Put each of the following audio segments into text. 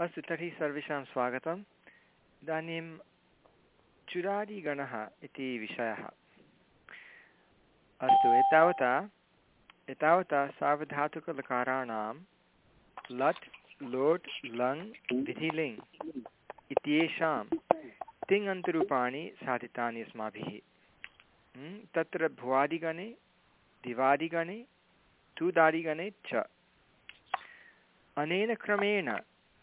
अस्तु, तर्हि सर्वेषां स्वागतम्। इदानीं चुरादिगणः इति विषयः। अस्तु, एतावता एतावता सार्वधातुकलकाराणां लट्, लोट्, लङ्, विधिलिङ् इत्येषां तिङन्तरूपाणि साधितानि अस्माभिः। तत्र भुवादिगणे, दिवादिगणे, तुदादिगणे च। अनेन क्रमेण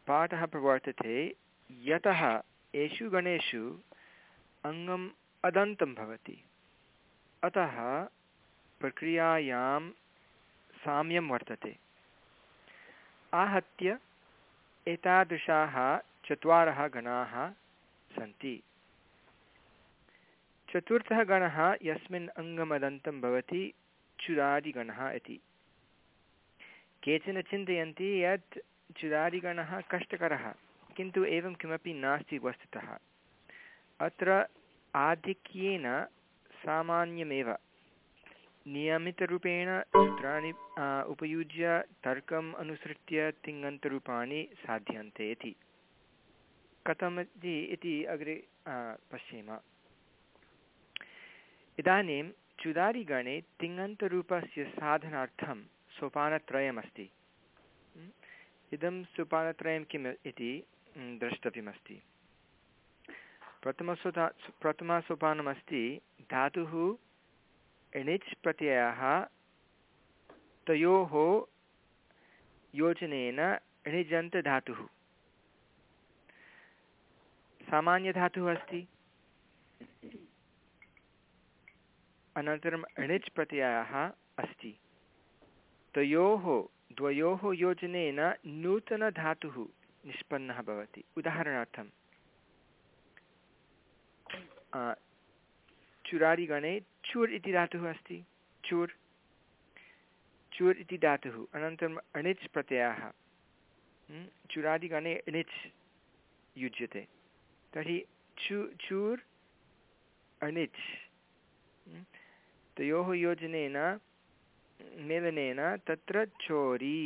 पाठः प्रवर्तते, यतः एषु गणेषु अङ्गम् अदन्तं भवति। अतः प्रक्रियायां साम्यं वर्तते। आहत्य एतादृशाः चत्वारः गणाः सन्ति। चतुर्थः गणः यस्मिन् अङ्गमदन्तं भवति, चुरादिगणः इति। केचन चिन्तयन्ति यत् चुरादिगणः कष्टकरः, किन्तु एवं किमपि नास्ति वस्तुतः। अत्र आधिक्येन सामान्यमेव। नियमितरूपेण सूत्राणि उपयुज्य तर्कम् अनुसृत्य तिङन्तरूपाणि साध्यन्ते इति। कथमिति इति अग्रे पश्येम। इदानीं चुदारिगणे तिङन्तरूपस्य साधनार्थं सोपानत्रयमस्ति। इदं सोपानत्रयं किम् इति द्रष्टव्यमस्ति। प्रथमसोता प्रथमसोपानमस्ति, धातुः एणिच् प्रत्ययः तयोः योजनेन एणिजन्तधातुः सामान्यधातुः अस्ति। अनन्तरम् अणिच् प्रत्ययः अस्ति। तयोः द्वयोः योजनेन नूतनधातुः निष्पन्नः भवति। उदाहरणार्थं चुरादिगणे चूर् इति धातुः अस्ति। चूर् चूर् इति धातुः। अनन्तरम् अणिच् प्रत्ययः। चुरादिगणे अणिच् युज्यते। तर्हि चू, चूर्, अणिच्। तयोः योजनेन मेलनेन तत्र चोरी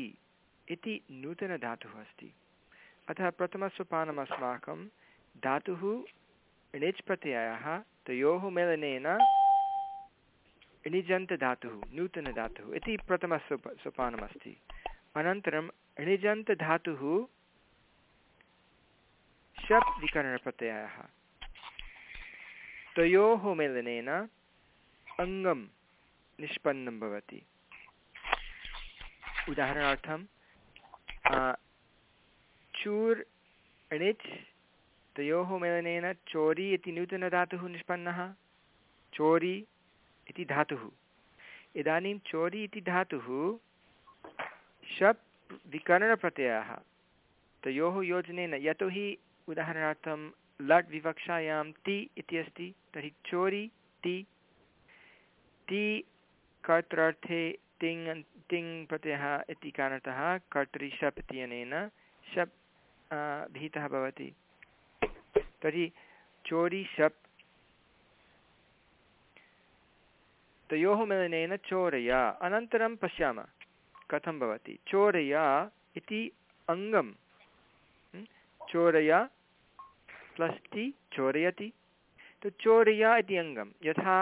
इति नूतनधातुः अस्ति। अतः प्रथमसोपानम् अस्माकं धातुः णिच् प्रत्ययः तयोः मेलनेन णिजन्तधातुः नूतनधातुः इति प्रथमसोप सोपानमस्ति अनन्तरम् णिजन्तधातुः शप् विकरणप्रत्ययः तयोः मेलनेन अङ्गं निष्पन्नं भवति। उदाहरणार्थं चूर् णिच् तयोः मेलनेन, चोरी इति नूतनधातुः निष्पन्नः, चोरी इति धातुः। इदानीं चोरी इति धातुः शप् विकरणप्रत्ययः। तयोः योजनेन, यतोहि उदाहरणार्थं लट् विवक्षायां ति इति अस्ति, तर्हि चोरि ति ति कर्त्रार्थे तिङ् तिङ् प्रत्ययः इति कारणतः कर्तरि शप् इत्यनेन शप् भीतः भवति। तर्हि चोरि शप् तयोः मेलनेन चोरय। अनन्तरं पश्यामः, कथं भवति? चोरय इति अङ्गं चोरय प्लस् टि, चोरयति। तु चोरय इति अङ्गं यथा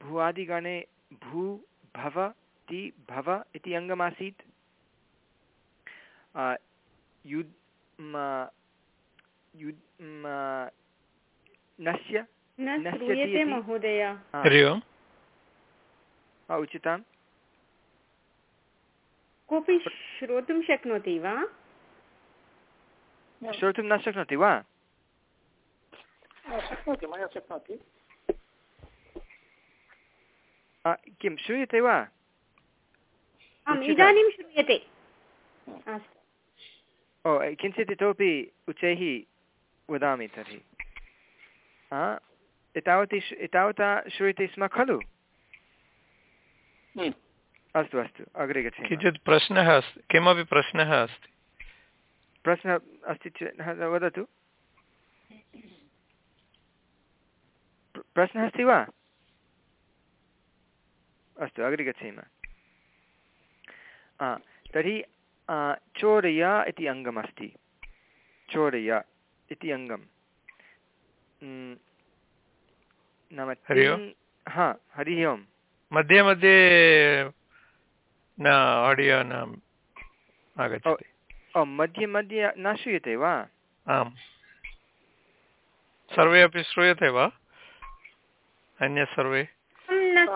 भुवादिगणे भू, भव ति भव इति अङ्गमासीत्। युद् युद् नस्य महोदय। उचितां कोऽपि श्रोतुं शक्नोति वा? श्रोतुं न शक्नोति वा? शक्नोति मया शक्नोति। किं श्रूयते वा? इदानीं श्रूयते। ओ किञ्चित् इतोपि उच्चैः वदामि तर्हि। एतावती एतावता श्रूयते स्म खलु? अस्तु अस्तु अग्रे गच्छामः। किञ्चित् प्रश्नः अस्ति किमपि प्रश्नः अस्ति? प्रश्नः अस्ति चेत् वदतु। प्रश्नः अस्ति वा? अस्तु अग्रे गच्छेम। तर्हि चोरय इति अङ्गमस्ति। चोरय इति अङ्गम्। उम्, नाम हरि ओम्। हा हरिः ओम्। मध्ये मध्ये न आडियो न आगच्छति। ओ मध्ये मध्ये न श्रूयते वा? आम्। सर्वे अपि श्रूयते वा? अन्य सर्वे? अहं न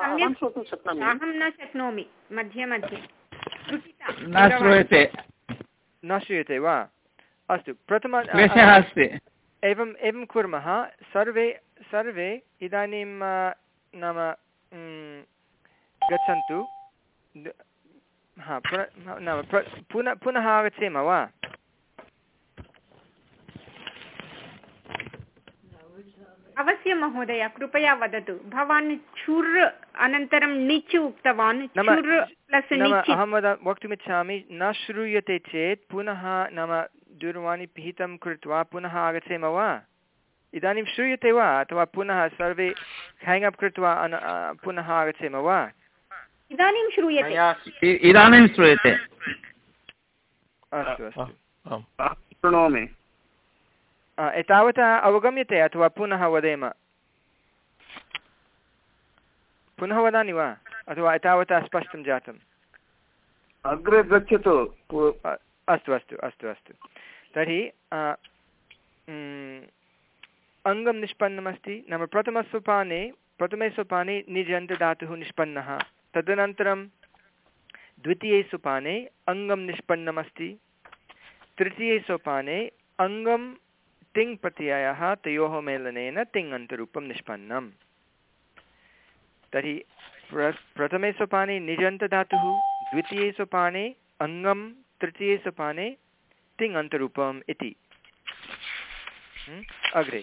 शक्नोमि। अहं न शक्नोमि। मध्ये मध्ये। न श्रूयते न श्रूयते वा अस्तु प्रथम क्लेशः अस्ति एवम् एवं कुर्मः सर्वे सर्वे इदानीं नाम गच्छन्तु हा पुनः पुनः आगच्छेम वा अवश्यं महोदय कृपया वदतु। भवान् छुर् अनन्तरं निच् उक्तवान्। अहं वद वक्तुमिच्छामि न श्रूयते चेत् पुनः नाम दूरवाणी पिहितं कृत्वा पुनः आगच्छेम वा? इदानीं श्रूयते वा? अथवा पुनः सर्वे हेङ्ग् अप् कृत्वा पुनः आगच्छेम वा? इदानीं श्रूयते। इदानीं श्रूयते। अस्तु अस्तु। शृणोमि। अ, एतावता अवगम्यते अथवा पुनः वदेम? पुनः वदामि वा? अथवा एतावता स्पष्टं जातम्? अग्रे गच्छतु। अस्तु अस्तु अस्तु अस्तु। तर्हि अङ्गं निष्पन्नमस्ति। नाम प्रथमसोपाने प्रथमे सोपाने निजन्तदातुः निष्पन्नः। तदनन्तरं द्वितीये सोपाने अङ्गं निष्पन्नमस्ति। तृतीये सोपाने अङ्गं तिङ् प्रत्ययः तयोः मेलनेन तिङ् अन्तरूपं निष्पन्नम्। तर्हि प्र प्रथमे सोपाने निजन्तदातुः द्वितीये सोपाने अङ्गं तृतीये सोपाने तिङ् अन्तरूपम् इति अग्रे।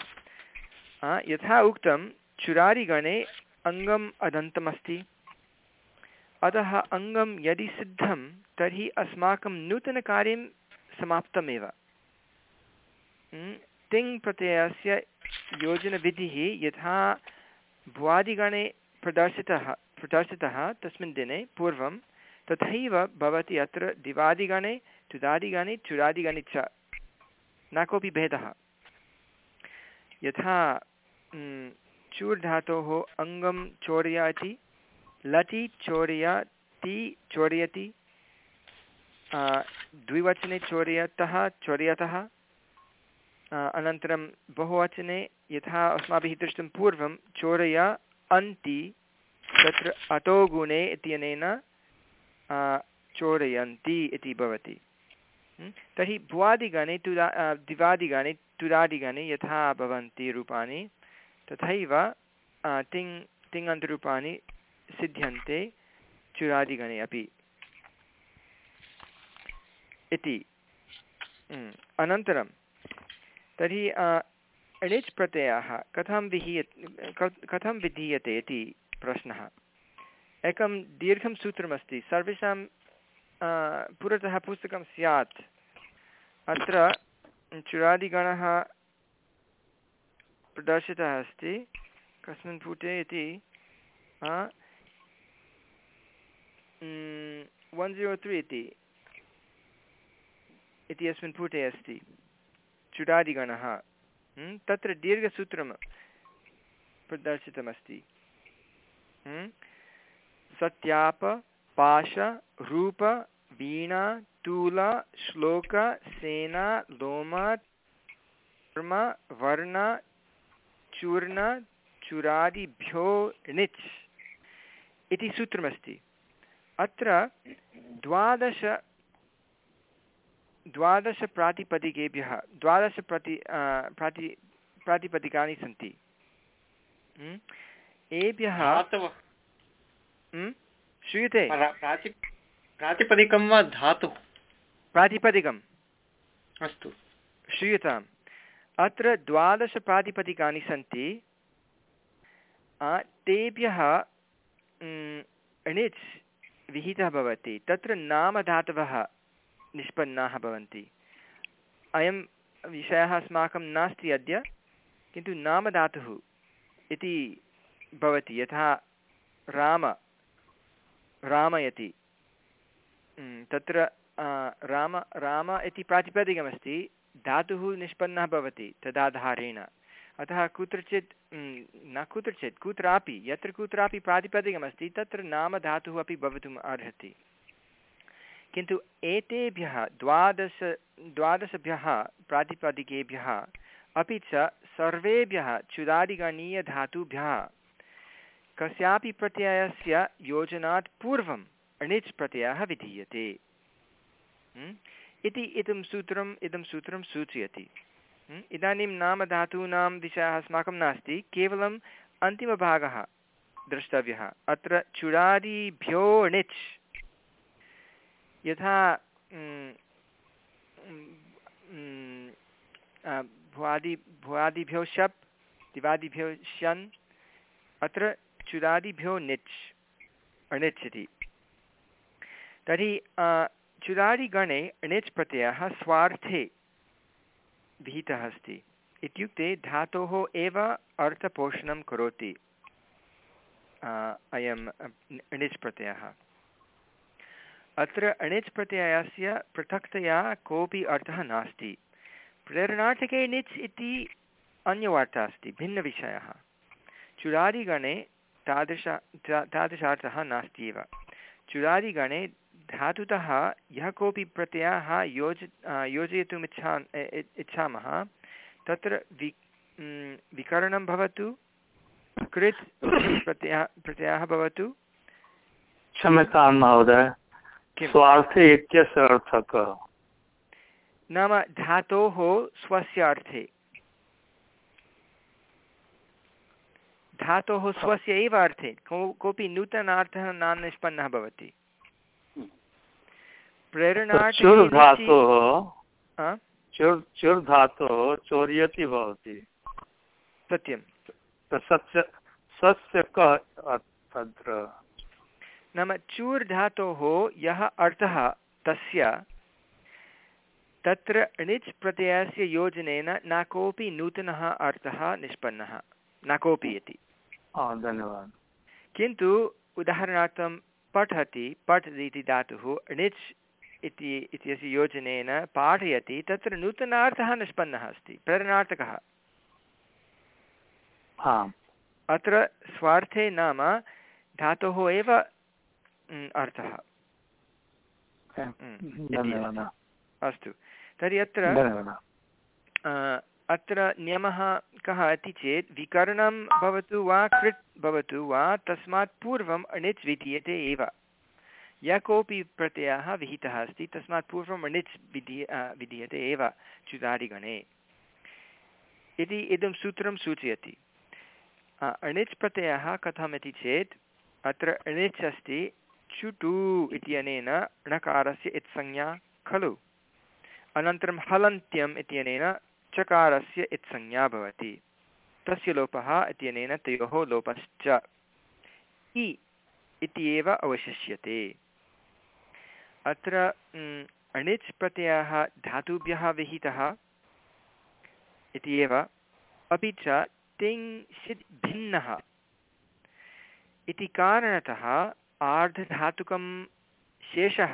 आ, यथा उक्तं चुरारिगणे अङ्गम् अदन्तमस्ति। अतः अङ्गं यदि सिद्धं तर्हि अस्माकं नूतनकार्यं समाप्तमेव। हम्? तिङ् प्रत्ययस्य योजनविधिः यथा भुवादिगणे प्रदर्शितः प्रदर्शितः तस्मिन् दिने पूर्वं तथैव भवति अत्र दिवादिगणे, तुदादिगणे, चुरादिगणे च। न कोऽपि भेदः। यथा चूर् धातोः अङ्गं चोरयति, लटि चोरयति चोरयति द्विवचने चोरयतः चोरयतः अनन्तरं बहुवचने यथा अस्माभिः दृष्टं पूर्वं चोरय अन्ति, तत्र अतो गुणे इत्यनेन चोरयन्ति इति भवति। तर्हि भुवादिगणे तुदा दिवादिगणे तुदादिगणे यथा भवन्ति रूपाणि, तथैव तिङ्, तिङन्तरूपाणि सिद्ध्यन्ते चुरादिगणे अपि। इति। अनन्तरं तर्हि आ, णिच् प्रत्ययः कथं विहीय कथं विधीयते इति प्रश्नः। एकं दीर्घं सूत्रमस्ति। सर्वेषां पुरतः पुस्तकं स्यात्। अत्र चुरादिगणः प्रदर्शितः अस्ति। कस्मिन् पुटे इति वन् ज़ीरो त्री इति इति अस्मिन् पुटे अस्ति। चुरादिगणः हम्, तत्र दीर्घसूत्रं प्रदर्शितमस्ति। सत्याप पाश रूप वीणा तूल श्लोक सेना लोम कर्म वर्ण चूर्ण चुरादिभ्यो णिच् इति सूत्रमस्ति। अत्र द्वादश द्वादशप्रातिपदिकेभ्यः द्वादशप्रति प्राति प्रातिपदिकानि सन्ति। एभ्यः श्रूयते। प्रातिपदिकं वा धातुः? प्रातिपदिकम्। अस्तु। श्रूयताम्। अत्र द्वादशप्रातिपदिकानि सन्ति। तेभ्यः णिच् विहितः भवति। तत्र नामधातवः निष्पन्नाः भवन्ति। अयं विषयः अस्माकं नास्ति अद्य, किन्तु नामधातुः इति भवति, यथा राम, रामयति। तत्र राम राम इति प्रातिपदिकमस्ति, धातुः निष्पन्नः भवति तदाधारेण। अतः कुत्रचित् न कुत्रचित्, कुत्रापि, यत्र कुत्रापि प्रातिपदिकमस्ति, तत्र नाम अपि भवितुम् अर्हति। किन्तु एतेभ्यः द्वादश, द्वादशभ्यः प्रातिपदिकेभ्यः अपि च सर्वेभ्यः चुदादिगणीयधातुभ्यः कस्यापि प्रत्ययस्य योजनात् पूर्वम् अणिच् प्रत्ययः विधीयते। इति इदं सूत्रम्, इदं सूत्रं सूचयति। इदानीं नामधातूनां विषयः अस्माकं नास्ति, केवलम् अन्तिमभागः द्रष्टव्यः। अत्र चुडादिभ्यो णिच् यथा भुवादि, भुवादिभ्यो शप्, दिवादिभ्यो शन् अत्र चुरादिभ्यो निच् अणिच् इति तर्हि चुरादिगणे अणिच् प्रत्ययः स्वार्थे विहितः अस्ति। इत्युक्ते धातोः एव अर्थपोषणं करोति अयम् अणिच् प्रत्ययः अत्र अणिच् प्रत्ययस्य पृथक्तया कोऽपि अर्थः नास्ति। प्रेरणार्थके णिच् इति अन्यवार्ता अस्ति, भिन्नविषयः। चुरादिगणे तादृश तादृशार्थः नास्ति एव चुरादिगणे धातुतः यः कोऽपि प्रत्ययः योज योजयितुम् इच्छा इच्छामः, तत्र वि विकरणं भवतु, कृत् प्रत्ययः प्रत्ययः भवतु। क्षम्यतां महोदय। स्वार्थे इत्यस्य अर्थः कः नाम धातोः स्वस्य अर्थे। धातोः स्वस्य एव अर्थे। को कोऽपि नूतनार्थः न निष्पन्नः भवति। प्रेरणार्थः चुर् धातोः। चौर्यति भवति। सत्यं स्वस्य कः तत्र नाम चूर् धातोः यः अर्थः तस्य तत्र णिच् प्रत्ययस्य योजनेन न कोऽपि नूतनः अर्थः निष्पन्नः न कोऽपि इति। धन्यवादः। किन्तु उदाहरणार्थं पठति पठ् इति धातुः णिच् इति इत्यस्य योजनेन पाठयति तत्र नूतनार्थः निष्पन्नः अस्ति प्रेरणार्थकः। अत्र स्वार्थे नाम धातोः एव अर्थः। अस्तु। तर्हि अत्र अत्र नियमः कः इति चेत् विकरणं भवतु वा कृत् भवतु वा तस्मात् पूर्वम् अणिच् विधीयते एव। यः कोऽपि प्रत्ययः विहितः अस्ति तस्मात् पूर्वम् अणिच् विधीय विधीयते एव च्युतादिगणे इति इदं सूत्रं सूचयति अणिच् प्रत्ययः कथम् इति चेत् अत्र अणिच् अस्ति चुटु इत्यनेन णकारस्य इत्संज्ञा खलु। अनन्तरं हलन्त्यम् इत्यनेन चकारस्य इत्संज्ञा भवति। तस्य लोपः इत्यनेन तयोः लोपश्च। इ इति एव अवशिष्यते। अत्र अणिच् प्रत्ययः धातुभ्यः विहितः इति एव अपि च तिङ् भिन्नः। इति कारणतः आर्धधातुकं शेषः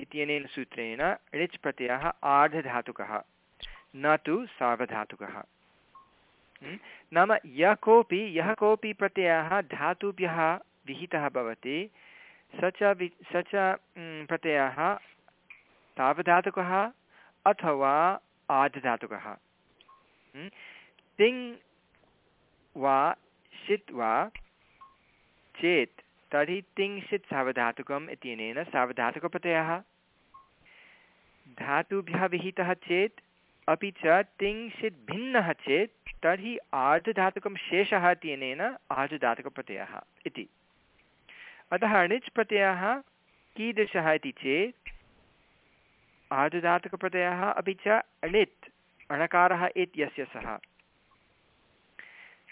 इत्यनेन सूत्रेण णिच् प्रत्ययः आर्धधातुकः, न तु सार्वधातुकः? नाम यः कोऽपि यः कोऽपि प्रत्ययः धातुभ्यः विहितः भवति, स च वि, स च प्रत्ययः सार्वधातुकः अथवा आर्धधातुकः? तिङ् वा षित् वा, चेत् तर्हि तिङ्षित् सार्वधातुकम् इत्यनेन सार्वधातुकप्रत्ययः। धातुभ्यः विहितः चेत्, अपि च तिङ्क्षित् भिन्नः चेत्, तर्हि आर्धधातुकं शेषः इत्यनेन आर्धधातुकप्रत्ययः इति। अतः अणिच् प्रत्ययः कीदृशः इति चेत्, आर्धधातुकप्रत्ययः अपि च अणित्, अणकारः इत्यस्य सः।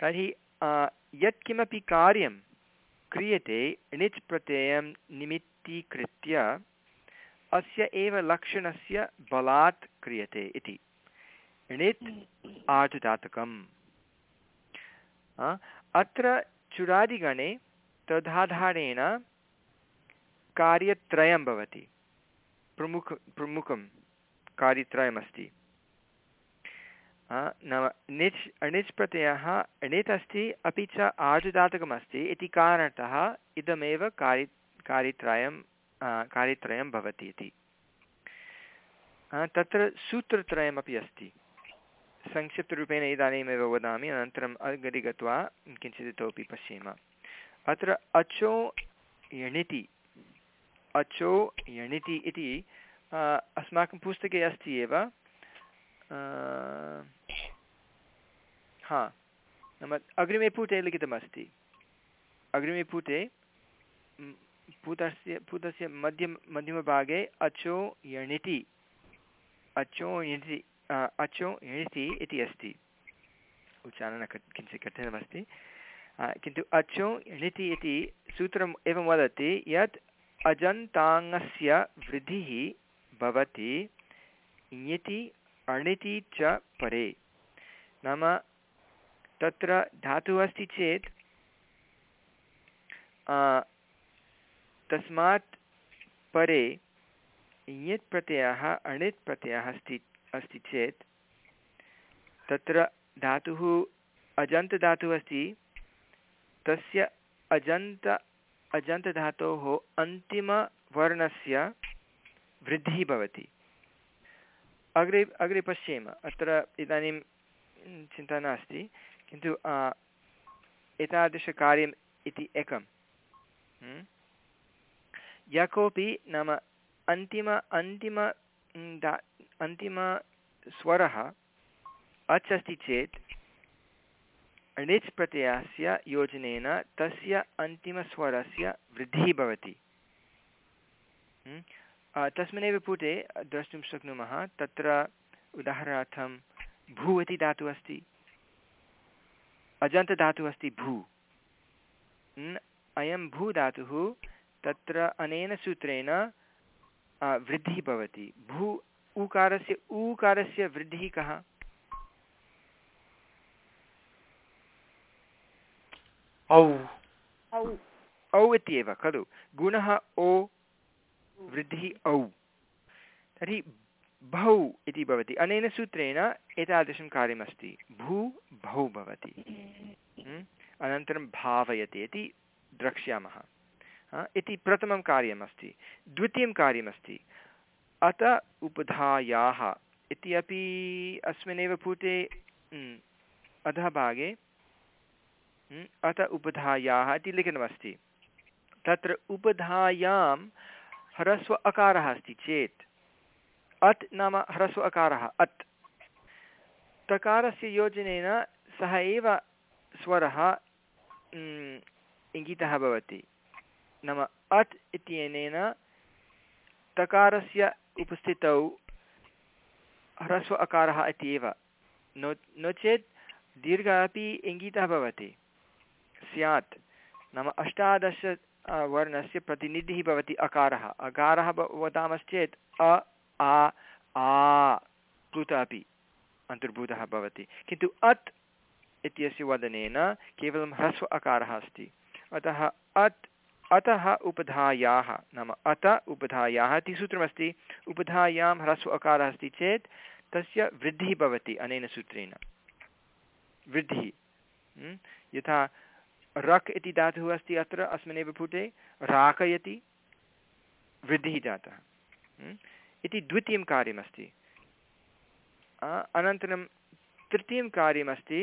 तर्हि यत्किमपि कार्यं क्रियते णिच् प्रत्ययं निमित्तीकृत्य अस्य एव लक्षणस्य बलात् क्रियते इति। णित् आर्धधातुकम् अत्र चुरादिगणे तदाधारेण कार्यत्रयं भवति। प्रमुख प्रमुखं कार्यत्रयमस्ति। नाम णिच् अणिच् प्रत्ययः णित् अस्ति अपि च आर्धदातकमस्ति इति कारणतः इदमेव कार्य कार्यत्रयं कार्यत्रयं भवति इति। तत्र सूत्रत्रयमपि अस्ति। संक्षिप्तरूपेण इदानीमेव वदामि, अनन्तरम् अग्रे गत्वा किञ्चित् इतोपि पश्येम। अत्र अचो यणिति अचो यणिति इति अस्माकं पुस्तके अस्ति एव हा। नाम अग्रिमे पुटे लिखितमस्ति। अग्रिमे पुटे पूतस्य पूतस्य मध्यम, मध्यमभागे अचो यणिति। अचो यणिति अचो यणिति इति अस्ति। उच्चारणं किञ्चित् कठिनमस्ति। किन्तु अचो यणिति इति सूत्रम् एवं वदति यत् अजन्ताङ्गस्य वृद्धिः भवति, इति अणिति च परे। नाम तत्र धातुः अस्ति चेत् तस्मात् परे यत् प्रत्ययः, अणित् प्रत्ययः अस्ति अस्ति चेत्, तत्र धातुः, अजन्तधातुः अस्ति, तस्य अजन्त, अजन्तधातोः अन्तिमवर्णस्य वृद्धिः भवति। अग्रे अग्रे पश्येम, अत्र इदानीं चिन्ता नास्ति। किन्तु एतादृशकार्यम् इति एकं यः कोऽपि नाम अन्तिम अन्तिम अन्तिमस्वरः अच् अस्ति चेत् णिच् प्रत्ययस्य योजनेन तस्य अन्तिमस्वरस्य वृद्धिः भवति। तस्मिन्नेव पुटे द्रष्टुं शक्नुमः, तत्र उदाहरणार्थं भू इति धातुः अस्ति। अजन्तधातुः अस्ति भू अयं भू धातुः तत्र अनेन सूत्रेण वृद्धिः भवति। भू ऊकारस्य ऊकारस्य वृद्धिः कः? औ। औ इत्येव खलु। गुणः ओ वृद्धिः औ। तर्हि भौ इति भवति। अनेन सूत्रेण एतादृशं कार्यमस्ति। भू भौ भवति। अनन्तरं भावयति इति द्रक्ष्यामः। इति प्रथमं कार्यमस्ति। द्वितीयं कार्यमस्ति। अत उपधायाः इति अपि अस्मिन्नेव पुटे अधः भागे अत उपधायाः इति लिखितमस्ति। तत्र उपधायां ह्रस्व अकारः अस्ति चेत् अत् नाम ह्रस्व अकारः, अत्। तकारस्य योजनेन सः एव स्वरः इङ्गितः भवति। नाम अत् इत्यनेन तकारस्य उपस्थितौ ह्रस्व अकारः इत्येव। नो नो चेत् दीर्घः अपि इङ्गितः भवति। स्यात्। नाम अष्टादश वर्णस्य प्रतिनिधिः भवति अकारः। अकारः वदामश्चेत् अ आ आ प्लुत अपि अन्तर्भूतः भवति। किन्तु अत् इत्यस्य वदनेन केवलं ह्रस्व अकारः अस्ति। अतः अत्, अतः उपधायाः, नाम अत उपधायाः इति सूत्रमस्ति। उपधायां ह्रस्व अकारः अस्ति चेत् तस्य वृद्धिः भवति अनेन सूत्रेण। वृद्धिः। यथा रक् इति धातुः अस्ति अत्र, अस्मिन्नेव पुटे, राकयति, वृद्धिः जातः। इति द्वितीयं कार्यमस्ति। अनन्तरं तृतीयं कार्यमस्ति,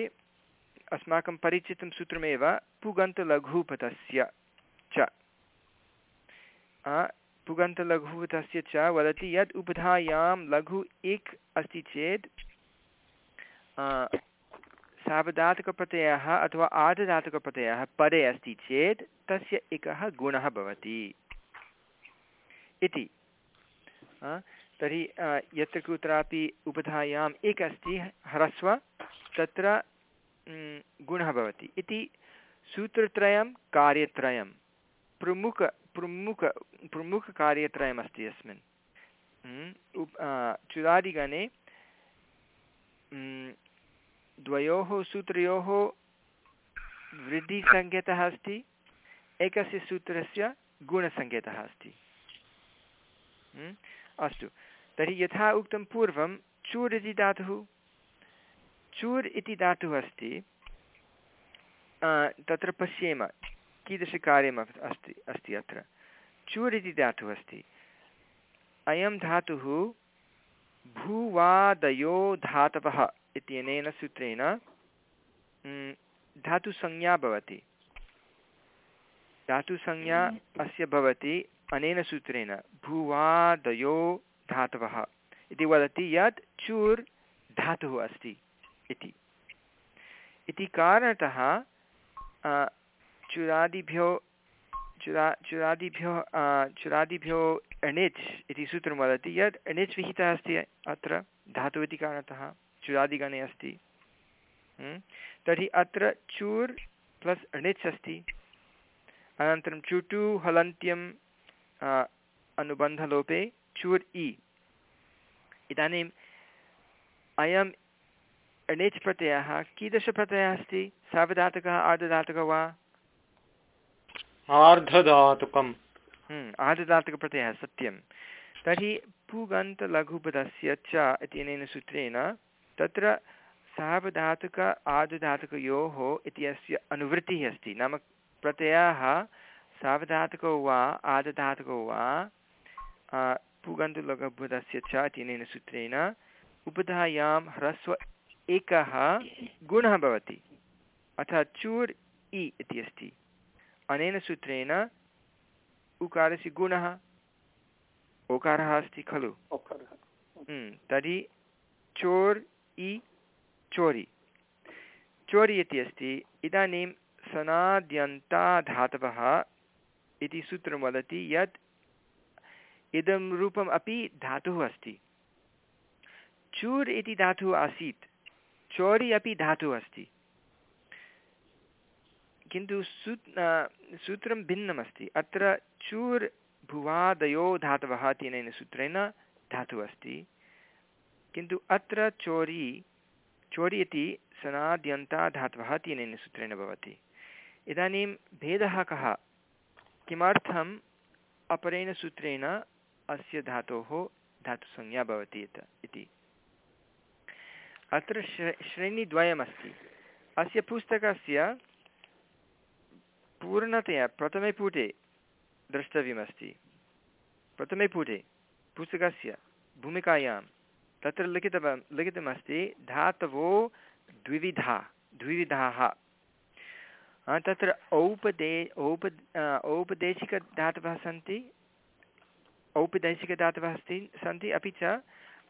अस्माकं परिचितं सूत्रमेव पुगन्तलघुपथस्य च। पुगन्तलघुपथस्य च वदति यत् उपधायां लघु इक् अस्ति चेत् सावधातकप्रत्ययः अथवा आर्धधातुकप्रत्ययः परे अस्ति चेत् तस्य एकः गुणः भवति। इति। तर्हि यत्र कुत्रापि उपधायाम् एक अस्ति ह्रस्व, तत्र गुणः भवति। इति सूत्रत्रयं, कार्यत्रयं। प्रमुख प्रमुख, प्रमुखकार्यत्रयमस्ति अस्मिन् चुरादिगणे द्वयोः सूत्रयोः वृद्धिसङ्केतः अस्ति, एकस्य सूत्रस्य गुणसङ्केतः अस्ति। अस्तु। तर्हि यथा उक्तं पूर्वं चूर् इति धातुः। चूर् इति धातुः अस्ति। तत्र पश्येम कीदृशकार्यम् अस्ति अस्ति अत्र। चूर् इति धातुः अस्ति। अयं धातुः भूवादयो धातवः इत्यनेन सूत्रेण धातुसंज्ञा भवति। धातुसंज्ञा अस्य भवति अनेन सूत्रेण भूवादयो धातवः। इति वदति यत् चूर् धातुः अस्ति इति। इति कारणतः चुरादिभ्यो, चुरा, चुरादिभ्यो चुरादिभ्यो अणिच् इति सूत्रं वदति यत् अणिच् विहितः अस्ति अत्र, धातुः इति कारणतः, चुरादिगणे अस्ति। तर्हि अत्र चूर् प्लस् अणिच् अस्ति। अनन्तरं चुटु, हलन्त्यम् अनुबन्धलोपे चूर् इ इदानीम् अयम् अणिच् प्रत्ययः कीदृशप्रत्ययः अस्ति? सार्वधातुकः आर्धधातुकः वा? आर्धधातुकम्। हम्म, आर्धधातुकप्रत्ययः सत्यं तर्हि पुगन्तलघुपदस्य च इत्यनेन सूत्रेण तत्र सार्वधातुक आर्धधातुकयोः इत्यस्य अनुवृत्तिः अस्ति। नाम प्रत्ययाः सावधातुकौ वा आदधातुकौ वा पुगन्तुलघुपदस्य च इत्यनेन सूत्रेण उपधायां ह्रस्व एकः गुणः भवति अतः चूर् इ इति अस्ति अनेन सूत्रेण उकारस्य गुणः ओकारः अस्ति खलु तर्हि चोर् इ चोरि चोरि इति अस्ति इदानीं सनाद्यन्ताधातवः इति सूत्रं वदति यत् इदं रूपम् अपि धातुः अस्ति। चूर् इति धातुः आसीत्, चोरि अपि धातुः अस्ति। किन्तु सू सूत्रं भिन्नमस्ति। अत्र चूर् भुवादयो धातवः तेन सूत्रेण धातुः अस्ति। किन्तु अत्र चोरि चोरि इति सनाद्यन्ता धातवः तेन सूत्रेण भवति। इदानीं भेदः कः? किमर्थम् अपरेण सूत्रेण अस्य धातोः धातुसंज्ञा भवति इति। अत्र श्रे, श्रेणीद्वयमस्ति। अस्य पुस्तकस्य पूर्णतया, प्रथमे पुटे द्रष्टव्यमस्ति। प्रथमे पुटे, पुस्तकस्य भूमिकायां तत्र लिखितवान् लिखितमस्ति धातवो द्विविधा, द्विविधाः। तत्र औपदे औप औपदेशिकधातवः सन्ति। औपदेशिकधातवः अस्ति सन्ति, अपि च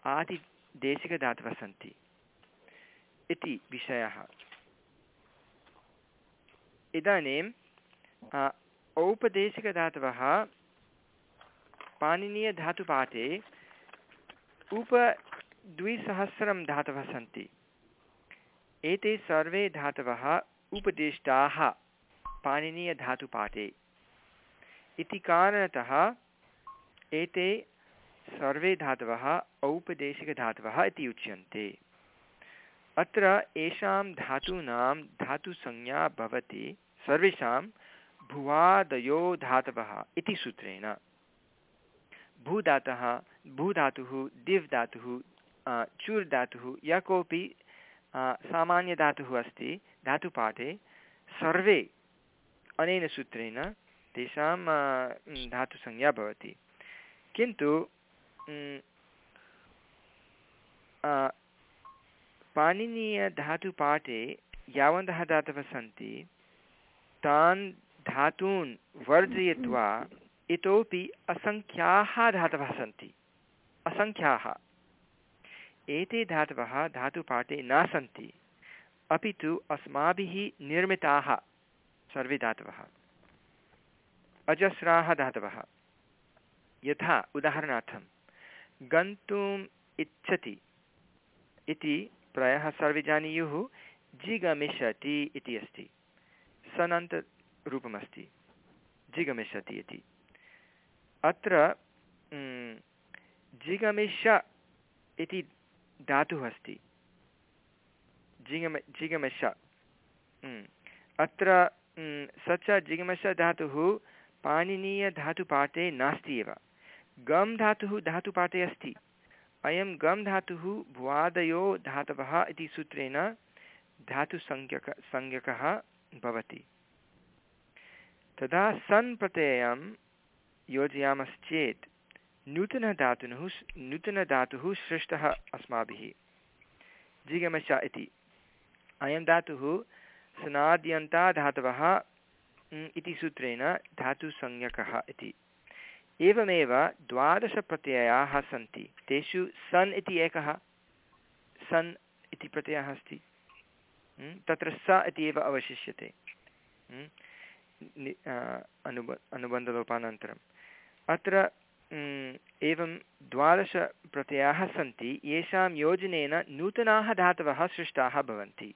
आदिदेशिकधातवः सन्ति। इति विषयः। इदानीम् औपदेशिकधातवः पाणिनीयधातुपाठे उपद्विसहस्रं धातवः सन्ति। एते सर्वे धातवः उपदिष्टाः पाणिनीयधातुपाठे। इति कारणतः एते सर्वे धातवः औपदेशिकधातवः इति उच्यन्ते। अत्र येषां धातूनां धातुसंज्ञा भवति, सर्वेषां भुवादयो धातवः इति सूत्रेण। भूधातः भूधातुः दिव् धातुः चूर् धातुः यः कोऽपि सामान्यधातुः अस्ति, धातुपाठे। सर्वे अनेन सूत्रेण तेषां धातुसंज्ञा भवति। किन्तु पाणिनीयधातुपाठे यावन्तः धातवः सन्ति, तान् धातून् वर्जयित्वा इतोपि असङ्ख्याः धातवः सन्ति। असङ्ख्याः। एते धातवः धातुपाठे न सन्ति। अपि तु अस्माभिः निर्मिताः सर्वे धातवः। अजस्राः धातवः। यथा उदाहरणार्थं, गन्तुम् इच्छति इति प्रायः सर्वे जानीयुः, जिगमिषति इति अस्ति। सनन्तरूपमस्ति, जिगमिषति इति। अत्र जिगमिष इति धातुः अस्ति जिगम जिगमश। अत्र स च जिगमश धातुः पाणिनीयधातुपाठे नास्ति एव। गम् धातुः धातुपाठे अस्ति। अयं गम् धातुः भुवादयो धातवः इति सूत्रेण धातुसंज्ञक संज्ञकः भवति। तदा सन् प्रत्ययं योजयामश्चेत् नूतनधातुनः नूतनधातुः सृष्टः अस्माभिः। जिगमश इति। अयं धातुः सनाद्यन्ता धातवः इति सूत्रेण धातुसंज्ञकः इति। एवमेव द्वादशप्रत्ययाः सन्ति। तेषु सन् इति एकः। सन् इति प्रत्ययः अस्ति। तत्र स इति एव अवशिष्यते। अनुब अनुबन्धलोपानन्तरम्। अत्र एवं द्वादशप्रत्ययाः सन्ति, येषां योजनेन नूतनाः धातवः सृष्टाः भवन्ति।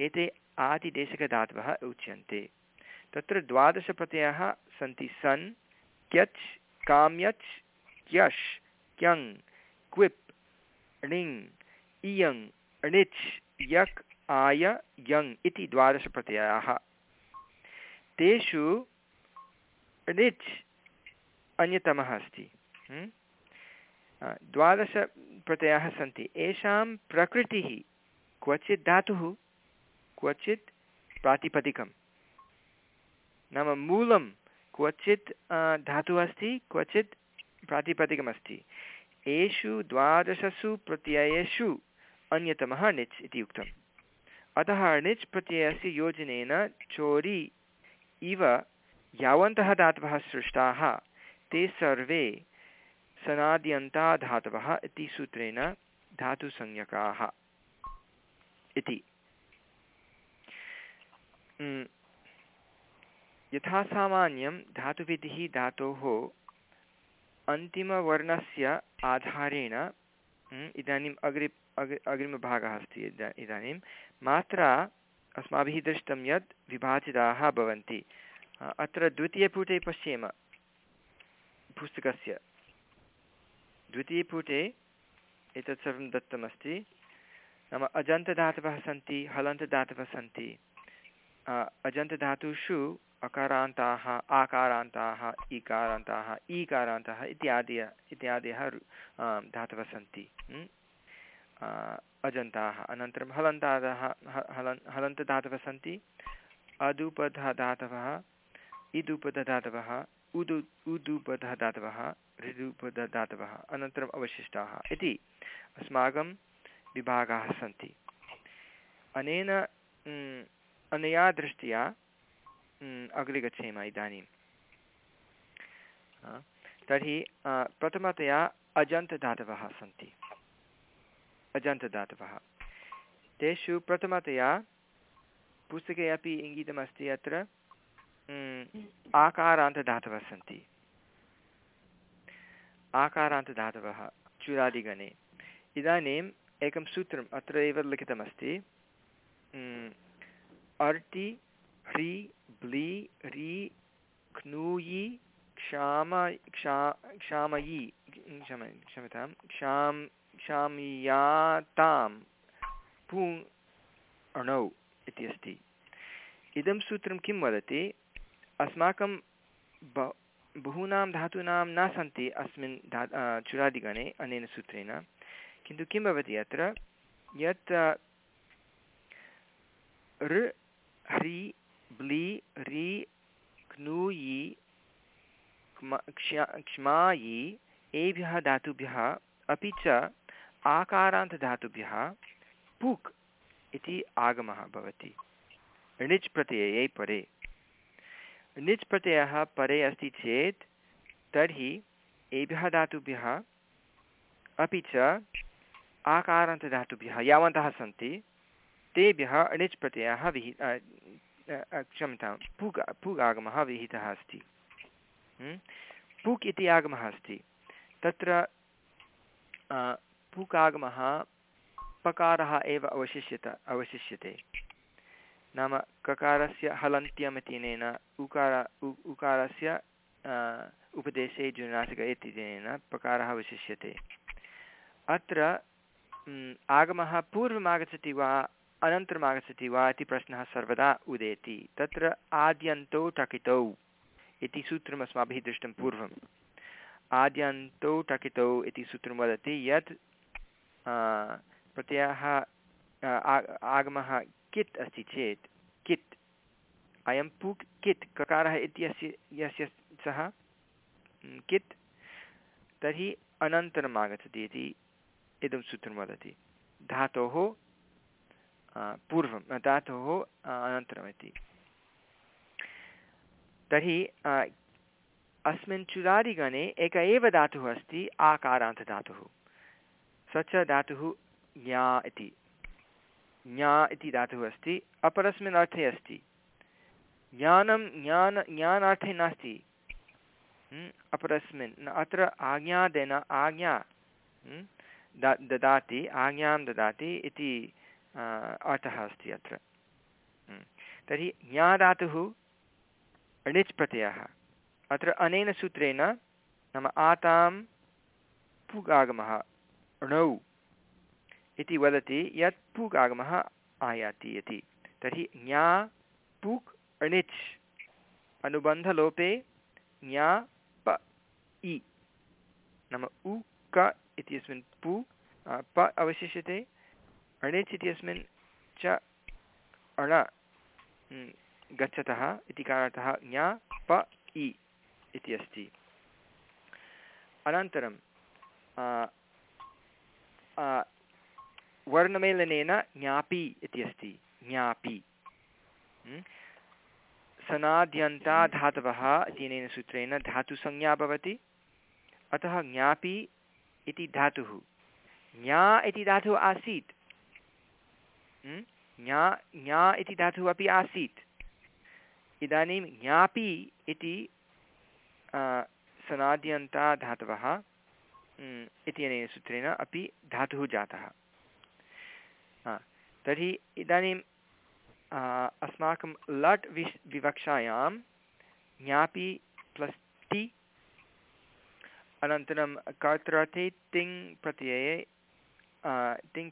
एते आदिदेशिकधातवः उच्यन्ते। तत्र द्वादशप्रत्ययाः सन्ति सन्, क्यच्, काम्यच्, क्यश्, क्यङ्, क्विप्, णिङ्, इयङ्, णिच्, यक्, आय, यङ् इति द्वादशप्रत्ययाः। तेषु णिच् अन्यतमः अस्ति। द्वादशप्रत्ययाः सन्ति। येषां प्रकृतिः क्वचित् धातुः, क्वचित् प्रातिपदिकं। नाम मूलं क्वचित् धातुः अस्ति, क्वचित् प्रातिपदिकमस्ति एषु द्वादशसु प्रत्ययेषु अन्यतमः णिच् इति उक्तम्। अतः णिच् प्रत्ययस्य योजनेन चोरि इव यावन्तः धातवः सृष्टाः। ते सर्वे सनाद्यन्ता धातवः इति सूत्रेण धातुसंज्ञकाः इति। यथा सामान्यं धातुविधिः धातोः अन्तिमवर्णस्य आधारेण इदानीम् अग्रि अग् अग्रिमभागः अस्ति इदानीं, मात्रा अस्माभिः दृष्टं यत् विभाजिताः भवन्ति। अत्र द्वितीयपुटे पश्येम। पुस्तकस्य द्वितीयपुटे एतत् सर्वं दत्तमस्ति। नाम अजन्तदातवः सन्ति हलन्तदातवः सन्ति। अजन्तधातुषु अकारान्ताः, आकारान्ताः इकारान्ताः ईकारान्ताः इत्यादयः इत्यादयः धातवः सन्ति। अजन्ताः, अनन्तरं हलन्तादः हलन्, हलन्तधातवः सन्ति। अदुपधधातवः, इदुपधधातवः उदु उदुपधधातवः ऋदुपधधातवः अनन्तरम् अवशिष्टाः इति अस्माकं विभागाः सन्ति। अनेन अनया दृष्ट्या अग्रे गच्छेम इदानीं। तर्हि प्रथमतया अजन्तदातवः सन्ति। अजन्तदातवः। तेषु प्रथमतया पुस्तके अपि इङ्गितमस्ति अत्र। आकारान्तदातवः सन्ति आकारान्तदातवः, चुरादिगणे। इदानीम् एकं सूत्रम् अत्र एव लिखितमस्ति अर्टि ह्री, ब्ली, री क्नूयि क्षामक्षा क्षामयि, क्षम, क्षम्यतां क्षां क्षामयातां पू अणौ इति अस्ति। इदं सूत्रं किं वदति? अस्माकं ब, बहूनां धातूनां न सन्ति अस्मिन् धा चुरादिगणे अनेन सूत्रेण। किन्तु किं भवति अत्र? यत् ऋ, ह्री, ब्ली, री क्नूयि क्ष्मायि, एभ्यः धातुभ्यः, अपि च आकारान्तधातुभ्यः पुक् इति आगमः भवति। णिच् प्रत्यये परे। णिच् प्रत्ययः परे अस्ति चेत्, तर्हि एभ्यः धातुभ्यः अपि च आकारान्तधातुभ्यः यावन्तः सन्ति, तेभ्यः अणिच् प्रत्ययः विहि क्षम्यतां, पुग् पुग् आगमः विहितः अस्ति। पुक् इति आगमः अस्ति। तत्र पकारः एव अवशिष्यत, अवशिष्यते। नाम ककारस्य हलन्त्यमित्यनेन उकार उकारस्य उपदेशे जुनासिक इत्यनेन पकारः अवशिष्यते। अत्र आगमः पूर्वमागच्छति वा अनन्तरम् आगच्छति वा इति प्रश्नः सर्वदा उदेति। तत्र आद्यन्तौ टकितौ इति सूत्रम् अस्माभिः दृष्टं पूर्वम्। आद्यन्तौ टकितौ इति सूत्रं वदति यत् प्रत्ययः आगमः कित् अस्ति चेत्, कित्? अयं पुक् कित्? ककारः इत्यस्य यस्य सः कित्? तर्हि अनन्तरम् आगच्छति इति इदं सूत्रं वदति। धातोः पूर्वं धातोः अनन्तरमिति। तर्हि अस्मिन् चुरादिगणे एक एव धातुः अस्ति, आकारान्तधातुः। स च धातुः ज्ञा इति। ज्ञा इति धातुः अस्ति, अपरस्मिन् अर्थे अस्ति। ज्ञानं ज्ञान ज्ञानार्थे नास्ति। अपरस्मिन् अत्र आज्ञादेन आज्ञा ददाति, आज्ञां ददाति इति अर्थः अस्ति अत्र। तर्हि ज्ञाधातुः णिच् प्रत्ययः अत्र अनेन सूत्रेण नाम आतां पुगागमः णौ इति वदति यत् पुक् आगमः आयाति इति। तर्हि ज्ञा पुक् णिच् अनुबन्धलोपे ज्ञा प इ। नाम उ क इत्यस्मिन् पु प अवशिष्यते, अणिच् इत्यस्मिन् च अण गच्छतः इति कारणतः ज्ञा प इ इति अस्ति अनन्तरं वर्णमेलनेन ज्ञापि इति अस्ति ज्ञापि सनाद्यन्ता धातवः इत्यनेन सूत्रेण धातुसंज्ञा भवति। अतः ज्ञापि इति धातुः। ज्ञा इति धातुः आसीत्। ज्ञा ज्ञा इति धातुः अपि आसीत्। इदानीं ज्ञापि इति सनाद्यन्ता धातवः इत्यनेन सूत्रेण अपि धातुः जातः। तर्हि इदानीं अस्माकं लट् विश्, विवक्षायां ज्ञापि प्लस् टि अनन्तरं कर्त्रर्थे तिङ् प्रत्यये तिङ्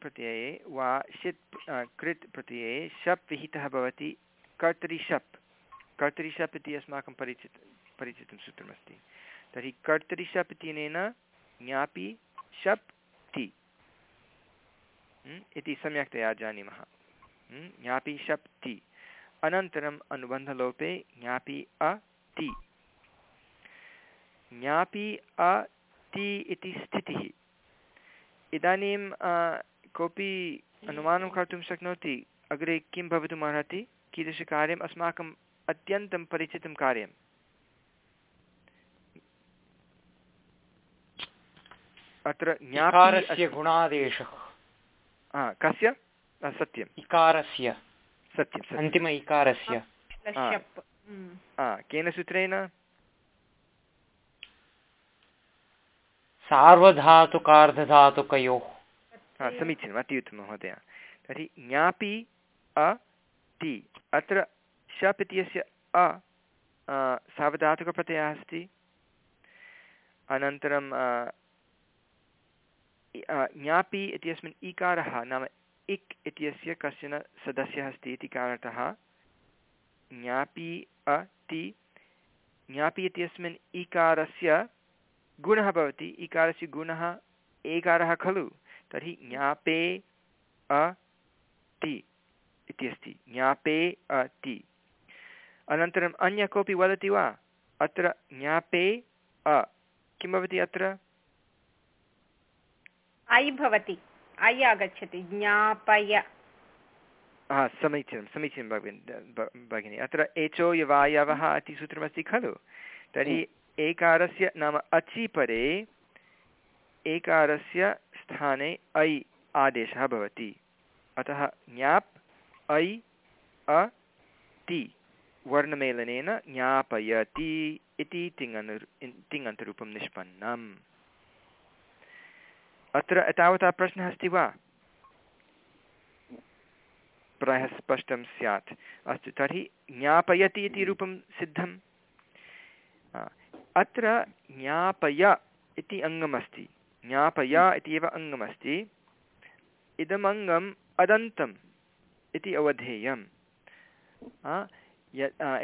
वा षित् कृत् प्रत्यये शप् विहितः भवति कर्तरि शप् इति अस्माकं परिचित, परिचितं सूत्रमस्ति। तर्हि कर्तरि इत्यनेन ज्ञापि शप् इति सम्यक्तया जानीमः। ज्ञापि शप् ति अनन्तरम् अनुबन्धलोपे ज्ञापि अ ति ज्ञापि अ ति इति स्थितिः। इदानीं कोऽपि अनुमानं कर्तुं शक्नोति? अग्रे किं भवितुम् अर्हति? कीदृशकार्यम् अस्माकम् अत्यन्तं परिचितं कार्यम्? अत्र ज्ञाकारस्य गुणादेशः। कस्य? सत्यम्। इकारस्य। सत्यं अन्तिम इकारस्य। केन सूत्रेण? सार्वधातुकार्धधातुकयोः। समीचीनम् अति उत्तमं महोदय। तर्हि ज्ञापि अ ति। अत्र शप् इत्यस्य अ सार्वधातुकप्रत्ययः अस्ति। अनन्तरं ज्ञापि इत्यस्मिन् ईकारः नाम इक् इत्यस्य कश्चन सदस्यः अस्ति इति कारणतः ज्ञापि अ, ति ज्ञापि इत्यस्मिन् ईकारस्य गुणः भवति। ईकारस्य गुणः एकारः खलु। तर्हि ज्ञापे अ, ति इति अस्ति ज्ञापे अ, ति। अनन्तरम् अन्य कोऽपि वदति वा? अत्र ज्ञापे अ, किं भवति अत्र? ऐ भवति ऐ आगच्छति। ज्ञापय। हा समीचीनं समीचीनं भगिनि भगिनि। अत्र एचो यवायवः इति सूत्रमस्ति खलु? तर्हि एकारस्य नाम अचि परे एकारस्य स्थाने ऐ आदेशः भवति। अतः ज्ञाप् ऐ अ ति वर्णमेलनेन ज्ञापयति इति तिङनु तिङन्तरूपं निष्पन्नम्। अत्र एतावता प्रश्नः अस्ति वा? प्रायः स्पष्टं स्यात्। अस्तु, तर्हि ज्ञापयति इति रूपं सिद्धम्। अत्र ज्ञापय इति अङ्गमस्ति। ज्ञापय इति एव अङ्गमस्ति। इदम् अङ्गम् अदन्तम् इति अवधेयम्।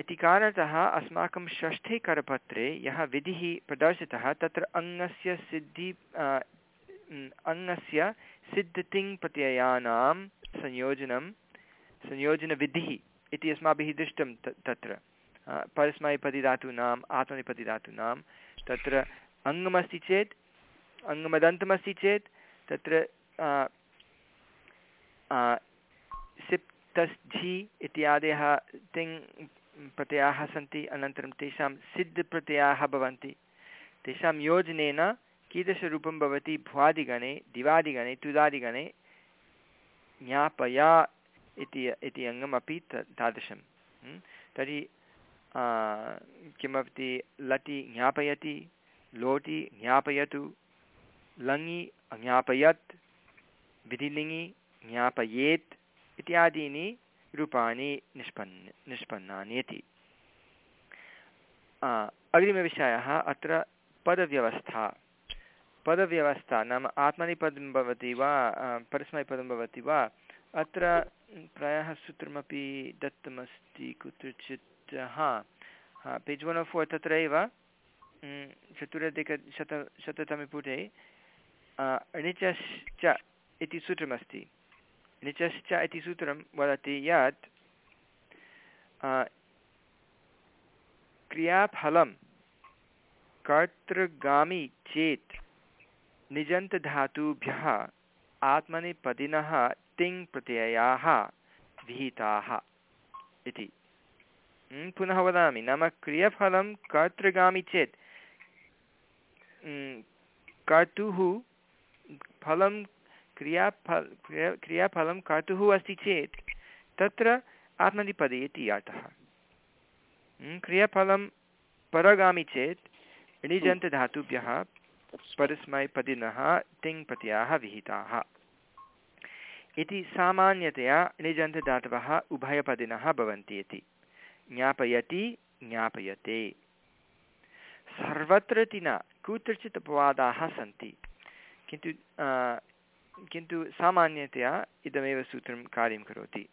इति कारणतः अस्माकं षष्ठे करपत्रे यः विधिः प्रदर्शितः, तत्र अङ्गस्य सिद्धि अङ्गस्य सिद्धतिङ् प्रत्ययानां संयोजनं, संयोजनविधिः इति अस्माभिः दृष्टं त, तत्र। परस्मैपदिधातूनाम् आत्मनेपदिधातूनां तत्र अङ्गमस्ति चेत्, अङ्गमदन्तमस्ति चेत्, तत्र सिप् तस् झि इत्यादयः तिङ् प्रत्ययाः सन्ति, अनन्तरं तेषां सिद्धप्रत्ययाः भवन्ति। तेषां योजनेन कीदृशरूपं भवति भ्वादिगणे, दिवादिगणे, तुदादिगणे, ज्ञापया इति इति अङ्गमपि त, तादृशं। तर्हि किमपि लटि ज्ञापयति, लोटि ज्ञापयतु, लङि ज्ञापयत् विधिलिङि ज्ञापयेत् इत्यादीनि रूपाणि निष्पन् निष्पन्नानि इति अग्रिमविषयः अत्र पदव्यवस्था। पदव्यवस्था नाम आत्मनिपदं भवति वा परस्मैपदं भवति वा? अत्र प्रायः सूत्रमपि दत्तमस्ति कुत्रचित्, हा हा पेज् वन् ओ फोर् तत्रैव चतुरधिकशत शततमे पुटे णिचश्च इति सूत्रमस्ति। णिचश्च इति सूत्रं वदति यत् क्रियाफलं कर्तृगामी चेत् निजन्तधातुभ्यः आत्मनेपदिनः तिङ् प्रत्ययाः विहिताः इति। पुनः वदामि, नाम क्रियफलं कर्तृगामि चेत् कर्तुः फलं क्रियाफल, क्रिया, क्रियाफलं कर्तुः अस्ति चेत्, तत्र आत्मनिपदे इति अर्थः। क्रियाफलं परगामि चेत् णिजन्तधातुभ्यः परस्मैपदिनः तिङ् प्रत्ययाः विहिताः इति सामान्यतया णिजन्तदातवः उभयपदिनः भवन्ति इति ज्ञापयति ज्ञापयते सर्वत्र इति न कुत्रचित् अपवादाः सन्ति किन्तु किन्तु सामान्यतया इदमेव सूत्रं कार्यं करोति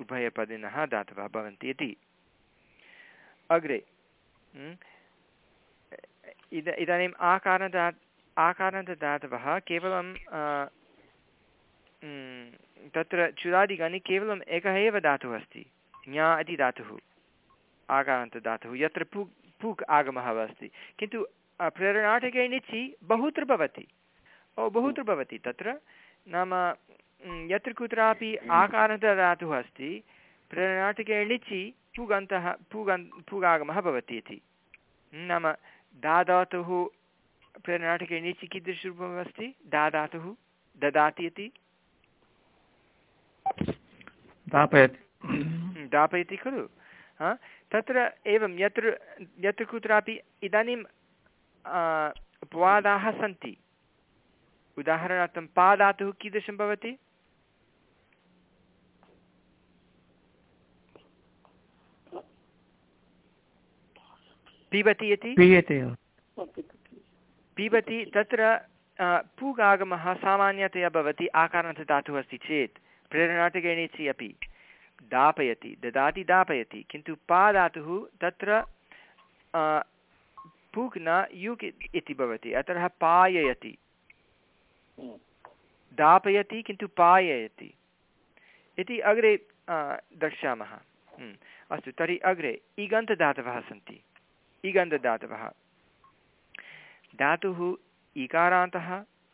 उभयपदिनः दातवः भवन्ति इति अग्रे इद, इदानीम् आकारान्त आकारान्तदातवः केवलं तत्र चुरादिगणे केवलम् एकः एव धातुः अस्ति। ज्ञा इति धातुः, आकारान्तदातुः, यत्र पुक् पुक् आगमः अस्ति। किन्तु प्रेरणाटके णिचि बहुत्र भवति। ओ, बहुत्र भवति तत्र। नाम यत्र कुत्रापि आकारान्तदातुः अस्ति, प्रेरणाटके णिचि पुगन्तः, पुगन्, पुगागमः भवति इति। नाम दाधातुः प्रेरणाटके णिचि कीदृशरूपम् अस्ति? दाधातुः ददाति इति दापयति। दापयति खलु? हा? तत्र एवं यत्र यत्र कुत्रापि इदानीं अपवादाः सन्ति। उदाहरणार्थं पादातुः कीदृशं भवति? पिबति इति? पीयते पिबति तत्र पूगागमः सामान्यतया भवति आकारान्तदातुः अस्ति चेत् प्रेरणाटगणीचि अपि दापयति ददाति दापयति किन्तु पादातुः तत्र पूक् न युक् इति भवति अतः पाययति। दापयति किन्तु पाययति। इति अग्रे द्रक्ष्यामः अस्तु तर्हि अग्रे इगन्तदातवः सन्ति। इगन्धदातवः धातुः इकारान्तः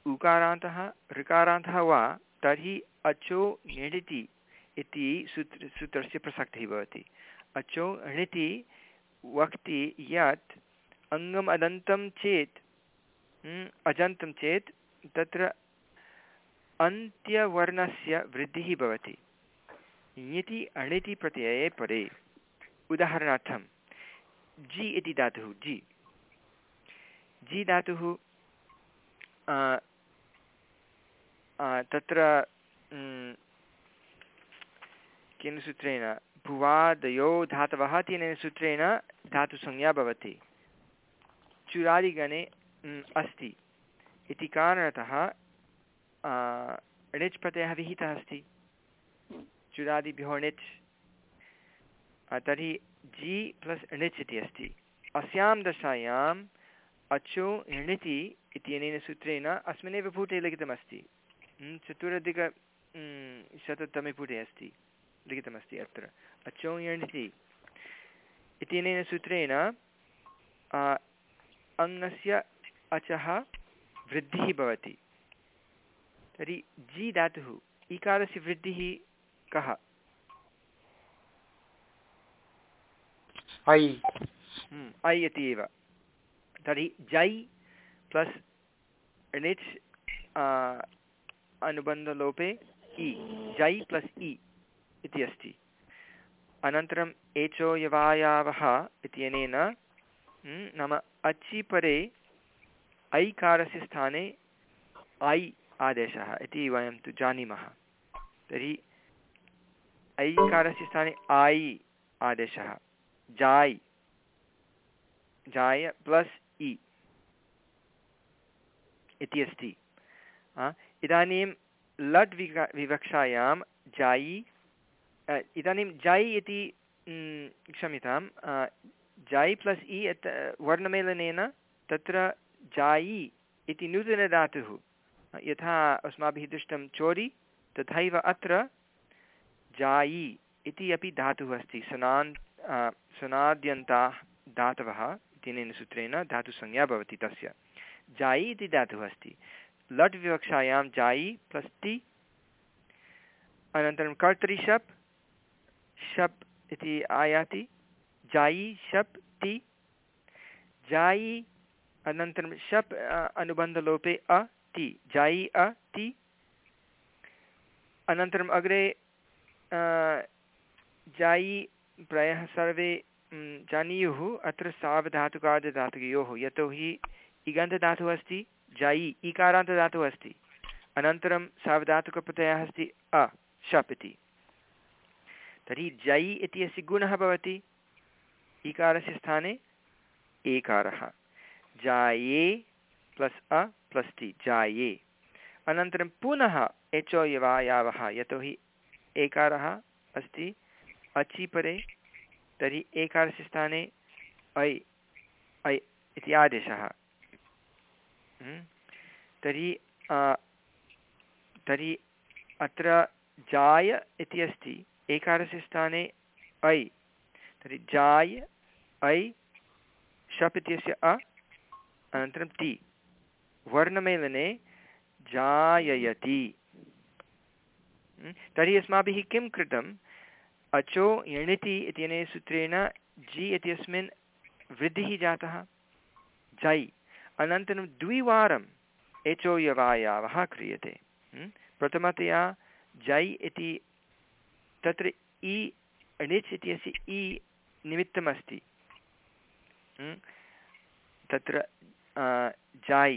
उकारान्तः ऋकारान्तः वा, तर्हि अचो णिति इति सूत्र, सूत्रस्य प्रसक्तिः भवति। अचो णिति वक्ति यत् अङ्गम् अदन्तं चेत् अजन्तं चेत् तत्र अन्त्यवर्णस्य वृद्धिः भवति। ङिति अणिति प्रत्यये परे उदाहरणार्थं जि इति धातुः जि जि धातुः तत्र केन सूत्रेण? भुवादयो धातवः तेन सूत्रेण धातुसंज्ञा भवति। चुरादिगणे अस्ति। इति कारणतः णिच् प्रत्ययः विहितः अस्ति। चुरादिभ्यो णिच्। तर्हि जि प्लस् णिच् इति अस्ति अस्यां दशायाम् अचो णिति इत्यनेन सूत्रेण अस्मिन्नेव पुटे लिखितमस्ति चतुरधिक शततमे पुटे अस्ति लिखितमस्ति अत्र अचो यणिति इत्यनेन सूत्रेण अङ्गस्य अचः वृद्धिः भवति तर्हि जि धातुः इकारस्य वृद्धिः कः ऐ। ऐ इति एव। तर्हि जै प्लस् णिच् अनुबन्धलोपे इ। जै प्लस् इ इति अस्ति। अनन्तरम् एचो यवायावः इत्यनेन नाम अचि परे ऐकारस्य स्थाने ऐ आदेशः इति वयं तु जानीमः। तर्हि ऐकारस्य स्थाने ऐ आदेशः। जाय् जाय प्लस् इ इति अस्ति इदानीं लट् विका विवक्षायां जायि इदानीं जै इति क्षम्यतां जै प्लस् इ यत् वर्णमेलनेन तत्र जायि इति नूतनधातुः। यथा अस्माभिः दृष्टं चोरि, तथैव अत्र जायि इति अपि धातुः अस्ति, सनान् सनाद्यन्ताः धातवः इत्यनेन सूत्रेण धातुसंज्ञा भवति तस्य। जायि इति धातुः अस्ति। लट् विवक्षायां जायि प्लस् ति, अनन्तरं कर्तरि शप् शप् इति आयाति। जायि शप् ति, जायि अनन्तरं शप् अनुबन्धलोपे अ, ति। जायि अ, ति। अनन्तरम् अग्रे जायि प्रायः सर्वे जानीयुः अत्र सावधातुकार्धधातुकयोः। यतोहि इगन्धधातुः अस्ति, जायि इकारान्तधातुः अस्ति। अनन्तरं सावधातुकप्रत्ययः अस्ति, अ, शप् इति। तर्हि जै इति अस्य गुणः भवति इकारस्य स्थाने एकारः। जाये प्लस् अ प्लस् टि, जाये। अनन्तरं पुनः एचो यवायावः यतोहि एकारः अस्ति अचि परे तर्हि एकारस्य स्थाने ऐ ऐ, इति आदेशः। हम्म। तर्हि तर्हि अत्र जाय इति अस्ति एकारस्य स्थाने ऐ तर्हि जाय, ऐ, शप् इत्यस्य अ, अनन्तरं ति, वर्णमेलने जाययति। तर्हि अस्माभिः किं कृतम्? अचो यणिति इत्यनेन सूत्रेण जि इत्यस्मिन् वृद्धिः जातः। जै। अनन्तरं द्विवारम् एचो यवायावः क्रियते प्रथमतया जै इति तत्र इ णिच् इत्यस्य इ निमित्तमस्ति। तत्र जायि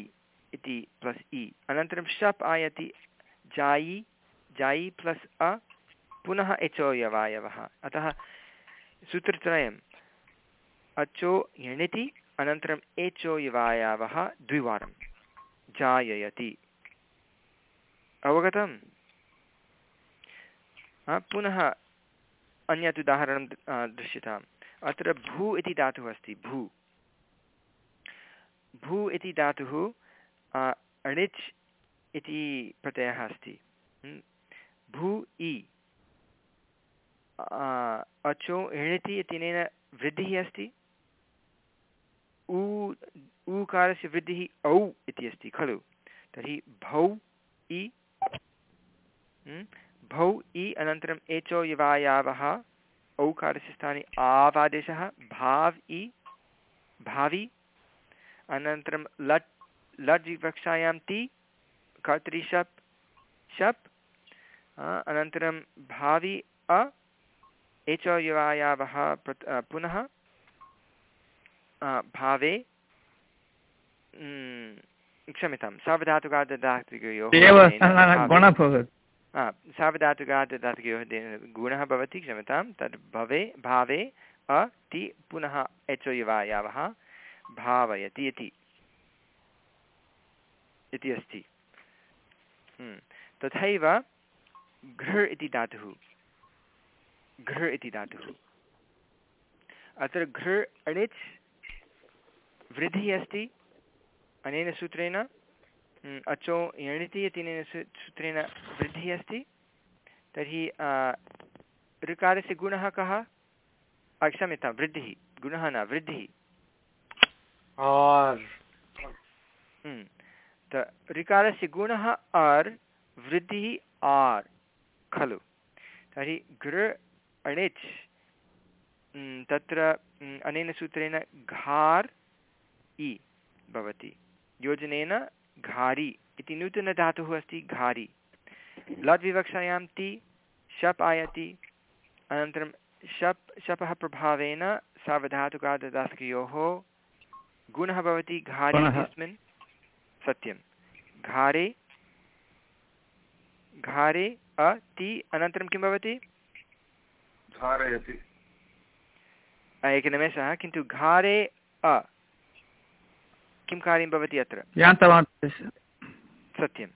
इति प्लस् इ अनन्तरं शप् आयति जायि जायि प्लस् अ। पुनः एचो यवायवः। अतः सूत्रत्रयम्। अचो यणिति, अनन्तरम् एचो यवायावः द्विवारं जाययति। अवगतं पुनः अन्यत् उदाहरणं दृश्यताम्। अत्र भू इति धातुः अस्ति, भू। भू इति धातुः अणिच् इति प्रत्ययः अस्ति। भू इ। अचो इणिति इत्यनेन वृद्धिः अस्ति ऊ ऊकारस्य वृद्धिः औ इति अस्ति खलु तर्हि भौ इ भौ इ अनन्तरम् एचो यवायावः औकारस्य स्थाने आवादेशः भाव् इ भावि अनन्तरं लट् लट् विवक्षायां ति कर्तरि शप् शप् अनन्तरं भावि अ एच युवायावः पुनः भावे क्षम्यतां सावधातुकादधातुकयोः गुणः भवति। क्षम्यतां तद् भवे भावे अ ति पुनः एचो युवायावः भावयति इति। इति अस्ति। तथैव घृ इति धातुः। घृ इति धातुः। अत्र घृ अणिच् वृद्धिः अस्ति अनेन सूत्रेण अचो यणिति इति अनेन सू- सूत्रेण वृद्धिः अस्ति। तर्हि ऋकारस्य गुणः कः? क्षम्यतां वृद्धिः। गुणः न वृद्धिः। आर्। ऋकारस्य गुणः अर् वृद्धिः आर् खलु। तर्हि गृ अणिच्। तत्र अनेन सूत्रेण घार् इ भवति। योजनेन घारि इति नूतनधातुः अस्ति घारि। लट् विवक्षायां ति शप् आयाति। अनन्तरं शप् शपः प्रभावेन सावधातुकाददास्कयोः गुणः भवति घारि। इत्यस्मिन् सत्यं। घारे घारे अ ति अनन्तरं किं भवति? धारयति अ, एकनिमेषः किन्तु घारे अ किं कार्यं भवति अत्र? यान्तवान् सत्यम्।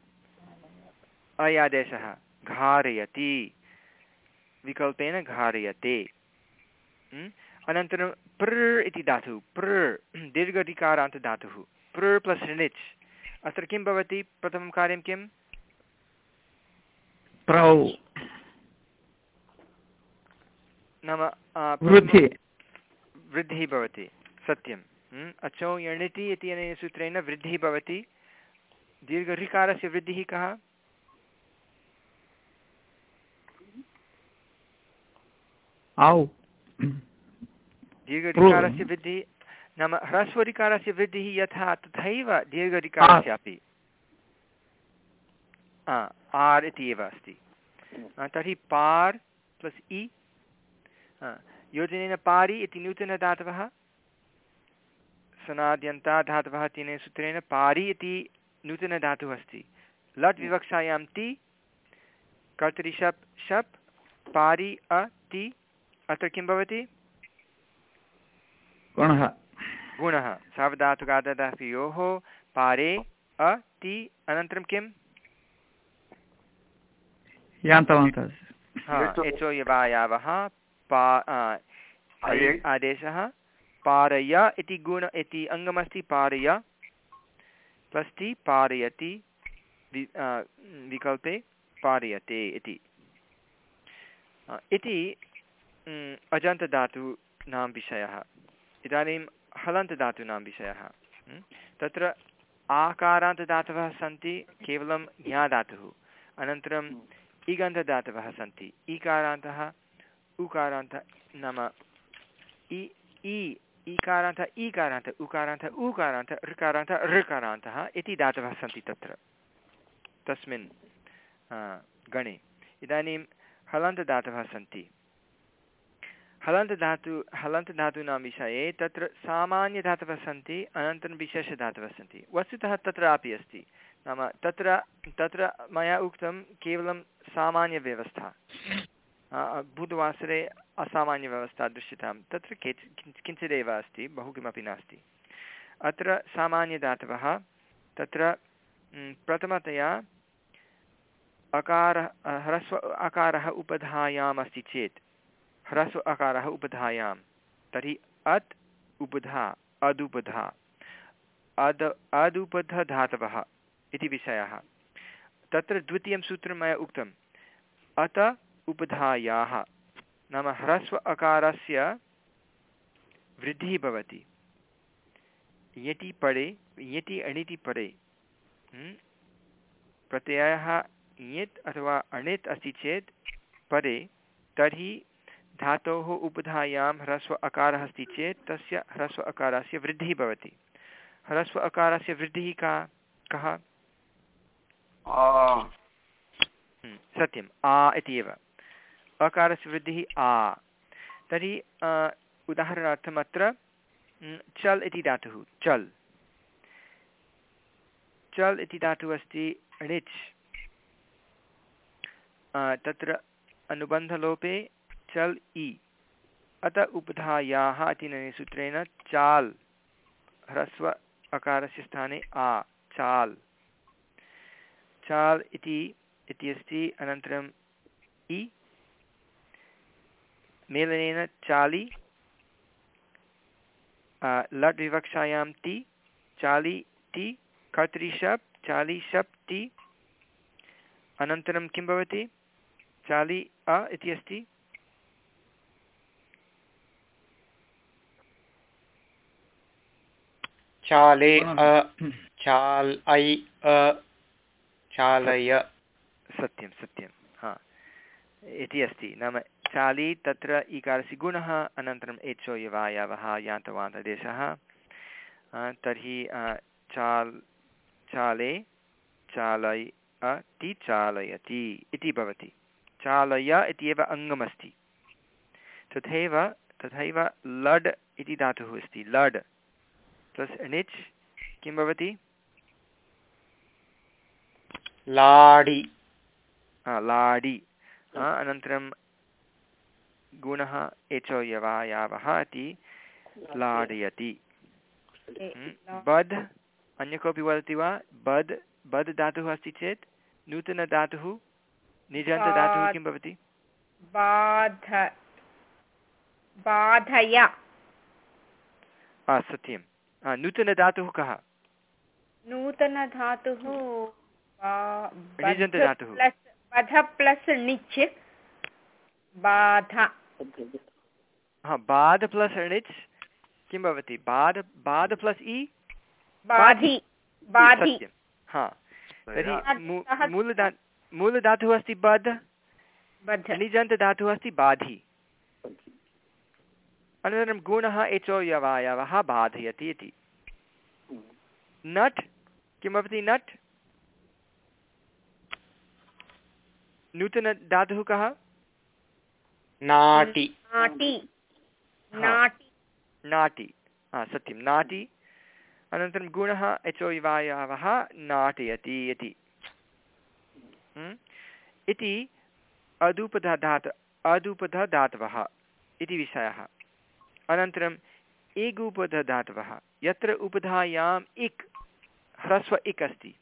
अयादेशः घारयति। विकल्पेन घारयते। अनन्तरं प्र इति धातुः प्र दीर्घधिकारान्तधातुः प्र प्लस् ऋणिच्। अत्र किं भवति? प्रथमं कार्यं किं प्रौ। नाम वृद्धि। वृद्धिः भवति सत्यं म्? अचौ यणिति इति अनेन सूत्रेण वृद्धिः भवति। दीर्घऋकारस्य वृद्धिः कः? दीर्घऋकारस्य वृद्धिः नाम ह्रस्वऋकारस्य वृद्धिः यथा तथैव दीर्घऋकारस्यापि। आ, आर् इति एव अस्ति। तर्हि पार् प्लस् इ योजनेन पारि इति नूतनधातवः। सनाद्यन्ता धातवः तेन सूत्रेण पारि इति नूतनधातुः अस्ति। लट् विवक्षायां ति कर्तरि शप् शप् पारि अ ति। अत्र किं भवति? गुणः। गुणः। सावधातुकाददातयोः पारे अ ति। अनन्तरं किं? यान्तवन्तः। हा, एचो यवायावः। पा आदेशः। पारय इति गुण इति अङ्गमस्ति पारय। प्लस् ति पारयति विकल्पे पारयते इति। इति अजन्तधातूनां विषयः। इदानीं हलन्तधातूनां विषयः। तत्र आकारान्तदातवः सन्ति केवलं ज्ञाधातुः। अनन्तरम् इगन्धदातवः सन्ति। ईकारान्तः उकारान्त नाम इ इ ईकारान्त ईकारान्त उकारान्त उकारान्त ऋकारान्त ऋकारान्तः इति धातवः सन्ति तत्र तस्मिन् गणे इदानीं हलन्तदातवः सन्ति हलन्तधातु हलन्तधातूनां विषये तत्र सामान्यधातवः सन्ति अनन्तरं विशेषधातवः सन्ति वस्तुतः तत्रापि अस्ति नाम तत्र तत्र मया उक्तं केवलं सामान्यव्यवस्था बुधवासरे असामान्यव्यवस्था दृश्यतां। तत्र केचि, किञ्च- किञ्चिदेव अस्ति, बहु किमपि नास्ति। अत्र सामान्यधातवः तत्र प्रथमतया अकारः ह्रस्व, अकारः उपधायाम् अस्ति चेत्, ह्रस्व अकारः उपधायां। तर्हि अत् उपधा, अदुपधा, अद, अदुपधधातवः इति विषयः। तत्र द्वितीयं सूत्रं मया उक्तम् अत उपधायाः। नाम ह्रस्व अकारस्य वृद्धिः भवति। यति परे यति अणिति परे? प्रत्ययः यत् अथवा अणित् अस्ति चेत् परे तर्हि धातोः उपधायां ह्रस्व अकारः अस्ति चेत् तस्य ह्रस्व अकारस्य वृद्धिः भवति। ह्रस्व अकारस्य वृद्धिः का कः? आ, सत्यम्। आ इति एव। अकारस्य वृद्धिः आ। तर्हि उदाहरणार्थम् अत्र चल् इति धातुः। चल्। चल् इति धातुः अस्ति णिच् तत्र अनुबन्धलोपे चल् इ। अत उपधायाः इति सूत्रेण चाल्। ह्रस्व अकारस्य स्थाने आ, चाल्। चाल् इति इति अस्ति, अनन्तरम् इ। मेलनेन चालि अ, लट् विवक्षायां ति चालि ति कर्तरिशप् चालि शप् ति अनन्तरं किं भवति? चालि अ इति अस्ति। चाले अ चाल् ऐ अ चालय। सत्यं सत्यं हा इति अस्ति। नाम चालि तत्र इकारस्य गुणः अनन्तरम् एचो यवायावः यान्तवान्तदेशः तर्हि चाल् चाले चालय अति चालयति इति भवति। चालय इति एव अङ्गमस्ति। तथैव तथैव लड् इति धातुः अस्ति लड्। प्लस् णिच् किं भवति? लाडि। लाडि। अनन्तरं गुणः एचो यवायावः इति लाडयति बध् अन्य कोऽपि वदति वा? बध् बध् धातुः अस्ति चेत् नूतनधातुः निजन्तधातुः किं भवति? बाधय। सत्यं। नूतनधातुः कः? नूतनधातुः णिजन्तधातुः बध प्लस् णिच् बाध। हा बाध प्लस् णिच् किं भवति? बाध बाध प्लस् इ बाधि। बाधि। सत्यं। हा। तर्हि मूलधा मूलधातुः अस्ति बध् बध णिजन्तधातुः अस्ति बाधि। अनन्तरं गुणः एचो यवायवः बाधयति इति। नट् किं भवति नट्? नूतनधातुः कः? नाटि। नाटि। नाटि। नाटि। सत्यं नाटि। अनन्तरं गुणः एचो इवायावः नाटयति इति। हम्म? इति अदुपधात अदुपधधातवः इति विषयः। अनन्तरम् एगुपधधातवः यत्र उपधायाम् इक् ह्रस्व इक् अस्ति।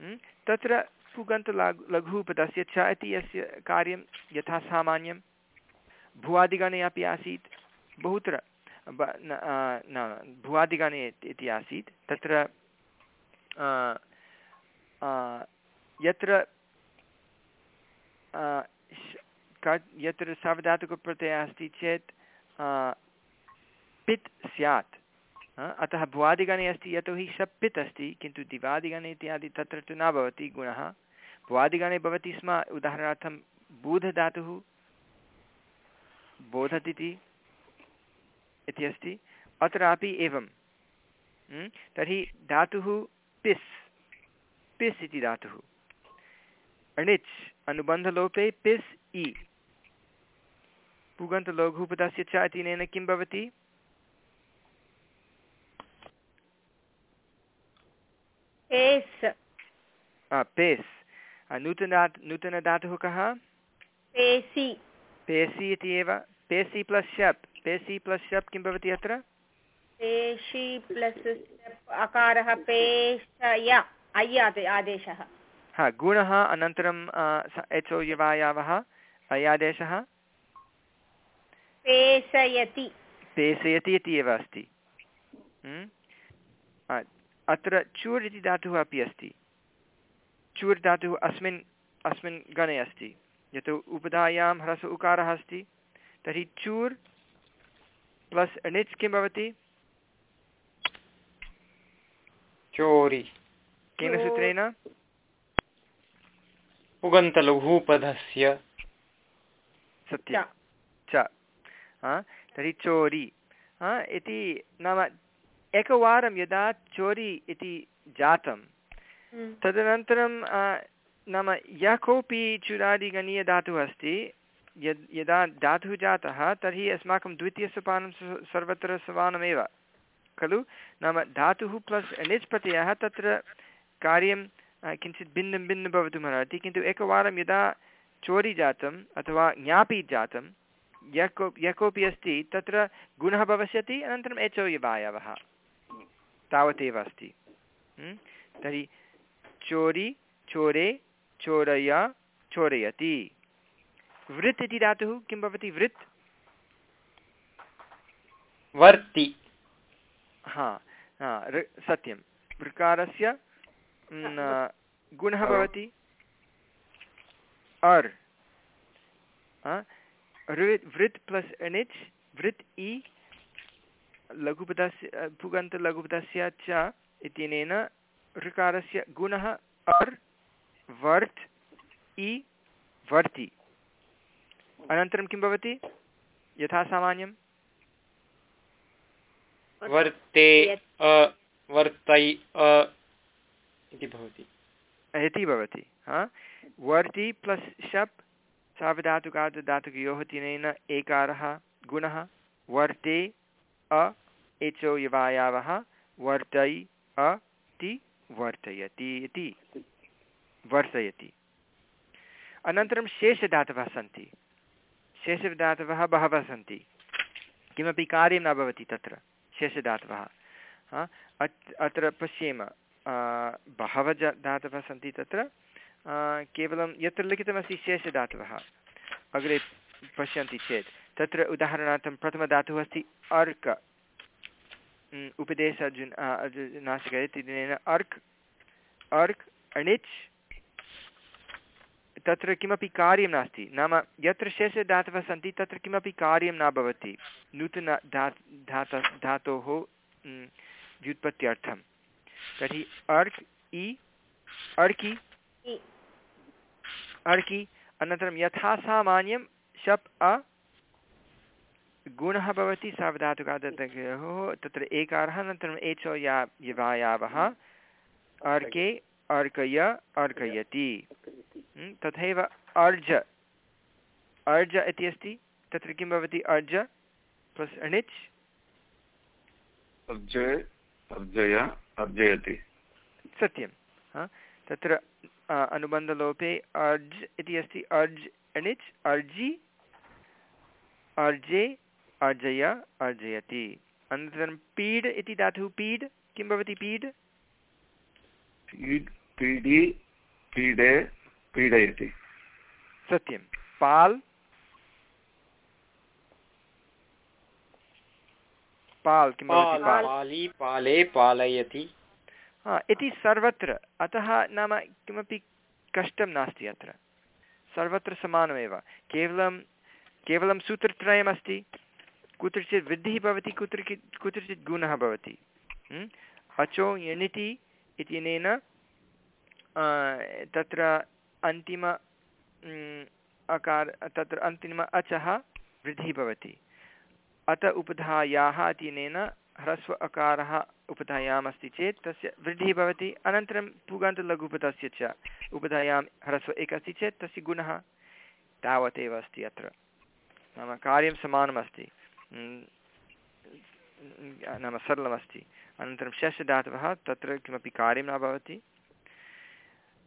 हम्म? तत्र पुगन्तलघु लघूपदस्य च इति यस्य कार्यं यथा सामान्यं भुवादिगणे अपि आसीत्, बहुत्र न भुवादिगणे इति- आसीत्, तत्र यत्र यत्र सार्वधातुकप्रत्ययः अस्ति चेत् पित् स्यात् अतः भुवादिगणे अस्ति यतोहि शप् पित् अस्ति, किन्तु दिवादिगणे इत्यादि तत्र तु न भवति गुणः। भुवादिगणे भवति स्म, उदाहरणार्थं, बूधधातुः बोधतिति इति अस्ति। अत्रापि एवं। म्? तर्हि धातुः पिस्। पिस् इति धातुः। अणिच् अनुबन्धलोपे पिस् इ। पुगन्तलघुपदस्य च इत्यनेन किं भवति? पेस्। आ, पेस्। नूतनदात् नूतनधातुः कः? पेसि। पेसि इति एव पेसि प्लस् शप् पेसि प्लस् शप् किं भवति अत्र? पेशि प्लस् अकारः पेशय अय् आदेशः। हा गुणः अनन्तरं एचो यवायावः अयादेशः पेशयति। पेषयति इति एव अस्ति। अत्र चूर् इति धातुः अपि अस्ति। चूर् धातुः अस्मिन् अस्मिन् गणे अस्ति। यतो उपधायां ह्रस्व उकारः अस्ति। तर्हि चूर् प्लस् णिच् किं भवति? चोरि। केन सूत्रेण? पुगन्तलघूपधस्य। सत्यं। च। तर्हि चोरि। इति नाम एकवारं यदा चोरि इति जातं तदनन्तरं आ, नाम यः कोऽपि चुरादिगणीयधातुः अस्ति। यद्, यदा धातुः जातः, तर्हि अस्माकं द्वितीयसोपानं सर्वत्र समानमेव खलु? नाम धातुः प्लस् णिच् प्रत्ययः तत्र कार्यं किञ्चित् भिन्नं भिन्नं भवितुमर्हति किन्तु एकवारं यदा चोरि जातम् अथवा ज्ञापि जातं यः को यः कोऽपि अस्ति, तत्र गुणः भविष्यति अनन्तरम् एचो यवायवः तावदेव अस्ति। तर्हि चोरि, चोरे चोरय चोरयति। वृत् इति धातुः किं भवति वृत् वर्ति। हा हा ऋ सत्यं। ऋकारस्य गुणः भवति। अर् वृत् प्लस् एणिच् वृत् इ लघुपदस्य पुगन्तलघुपदस्य च इत्यनेन ऋकारस्य गुणः अर्। वर्त् इ वर्ति। अनन्तरं किं भवति? यथा सामान्यं वर्ते वर्तै अ इति भवति। इति भवति हा? वर्ति प्लस् शप् सावधातुकार्धधातुकयोः तिनेन एकारः गुणः। वर्ते अ एचो यवायावः। वर्तै अ ति वर्तयति इति। वर्तयति। अनन्तरं शेषधातवः सन्ति। शेषधातवः बहवः सन्ति। किमपि कार्यं न भवति तत्र, शेषधातवः। अत्, अत्र पश्येम बहवः ज, धातवः सन्ति तत्र। केवलं यत्र लिखितमस्ति शेषधातवः। अग्रे पश्यन्ति चेत्। तत्र उदाहरणार्थं प्रथमधातुः अस्ति अर्क। उपदेश अर्जुन इति दिनेन अर्क्। अर्क्, अणिच् तत्र किमपि कार्यं नास्ति। नाम यत्र शेषधातवः सन्ति तत्र किमपि कार्यं न भवति। नूतन धा धात धातोः उम्, व्युत्पत्त्यर्थं। तर्हि अर्क् इ अर्कि। अर्कि अनन्तरं यथा सामान्यं शप् अ गुणः भवति सावधातुकादयोः तत्र एकारः अनन्तरम् एचो या यवायावः अर्के अर्कय अर्कयति। तथैव अर्ज़। अर्ज़ इति अस्ति तत्र किं भवति अर्ज़? प्लस् अणिच् अर्जय अर्जय अर्जयति। सत्यं। हा? तत्र अनुबन्धलोपे अर्ज् इति अस्ति अर्ज् एणिच् अर्जि अर्जे अर्जय अर्जयति। अनन्तरं पीड् इति धातुः पीड् किं भवति पीड् पीड् पीडि पीडे पीडयति। सत्यं। पाल् पाल् किं भवति पाले पालयति। हा इति सर्वत्र। अतः नाम किमपि कष्टं नास्ति अत्र। सर्वत्र समानमेव। केवलं केवलं सूत्रत्रयमस्ति। कुत्रचित् वृद्धिः भवति कुत्र कुत्रचित् गुणः भवति। अचो यणिति इत्यनेन तत्र अन्तिम अकार, तत्र अन्तिम अचः वृद्धिः भवति। अत उपधायाः इत्यनेन ह्रस्व अकारः उपधायाम् अस्ति चेत् तस्य वृद्धिः भवति। अनन्तरं पुगन्तलघुपतस्य च उपधायां ह्रस्व एकः अस्ति चेत् तस्य गुणः तावदेव अस्ति अत्र। नाम कार्यं समानमस्ति। नाम सरलमस्ति। अनन्तरं शशधातवः तत्र किमपि कार्यं न भवति।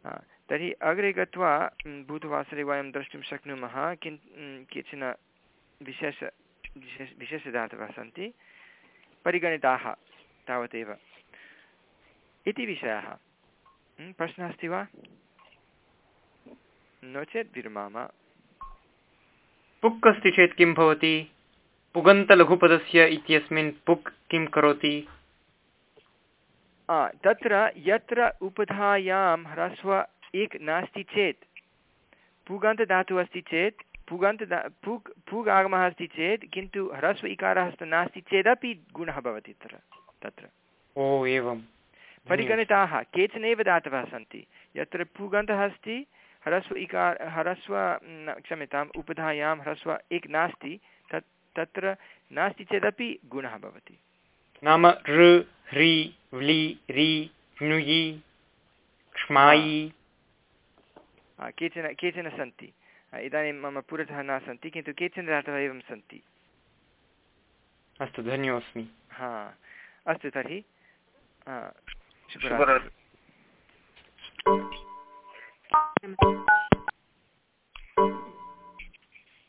तर्हि अग्रे गत्वा म्, भूतवासरे वयं द्रष्टुं शक्नुमः किं म्, केचन विशेष विशेष विशेषधातवः सन्ति परिगणिताः तावदेव। इति विषयः। प्रश्नः अस्ति वा? नो चेत् विरमाम। पुक् अस्ति चेत् किं भवति? पुगन्तलघुपदस्य इत्यस्मिन् पुक् किं करोति? तत्र यत्र उपधायां ह्रस्व इक् नास्ति चेत्। पुगन्तधातुः अस्ति चेत् पुगन्तदा पुग् पुग् आगमः अस्ति चेत् किन्तु ह्रस्व इकारः नास्ति चेदपि गुणः भवति तत्र तत्र। ओ एवं। परिगणिताः केचनैव धातवः सन्ति। यत्र पुगन्तः अस्ति ह्रस्व इकार ह्रस्व क्षम्यताम् उपधायां ह्रस्व इक् नास्ति तत् तत्र नास्ति चेदपि गुणः भवति। नाम ऋ ह्री व्लि रि णुयि क्ष्मायि आ, केचन केचन सन्ति आ, इदानीं मम पुरतः न सन्ति किन्तु केचन धातवः एवं सन्ति अस्तु धन्योऽस्मि हा अस्तु तर्हि आ, शुभरात्रिः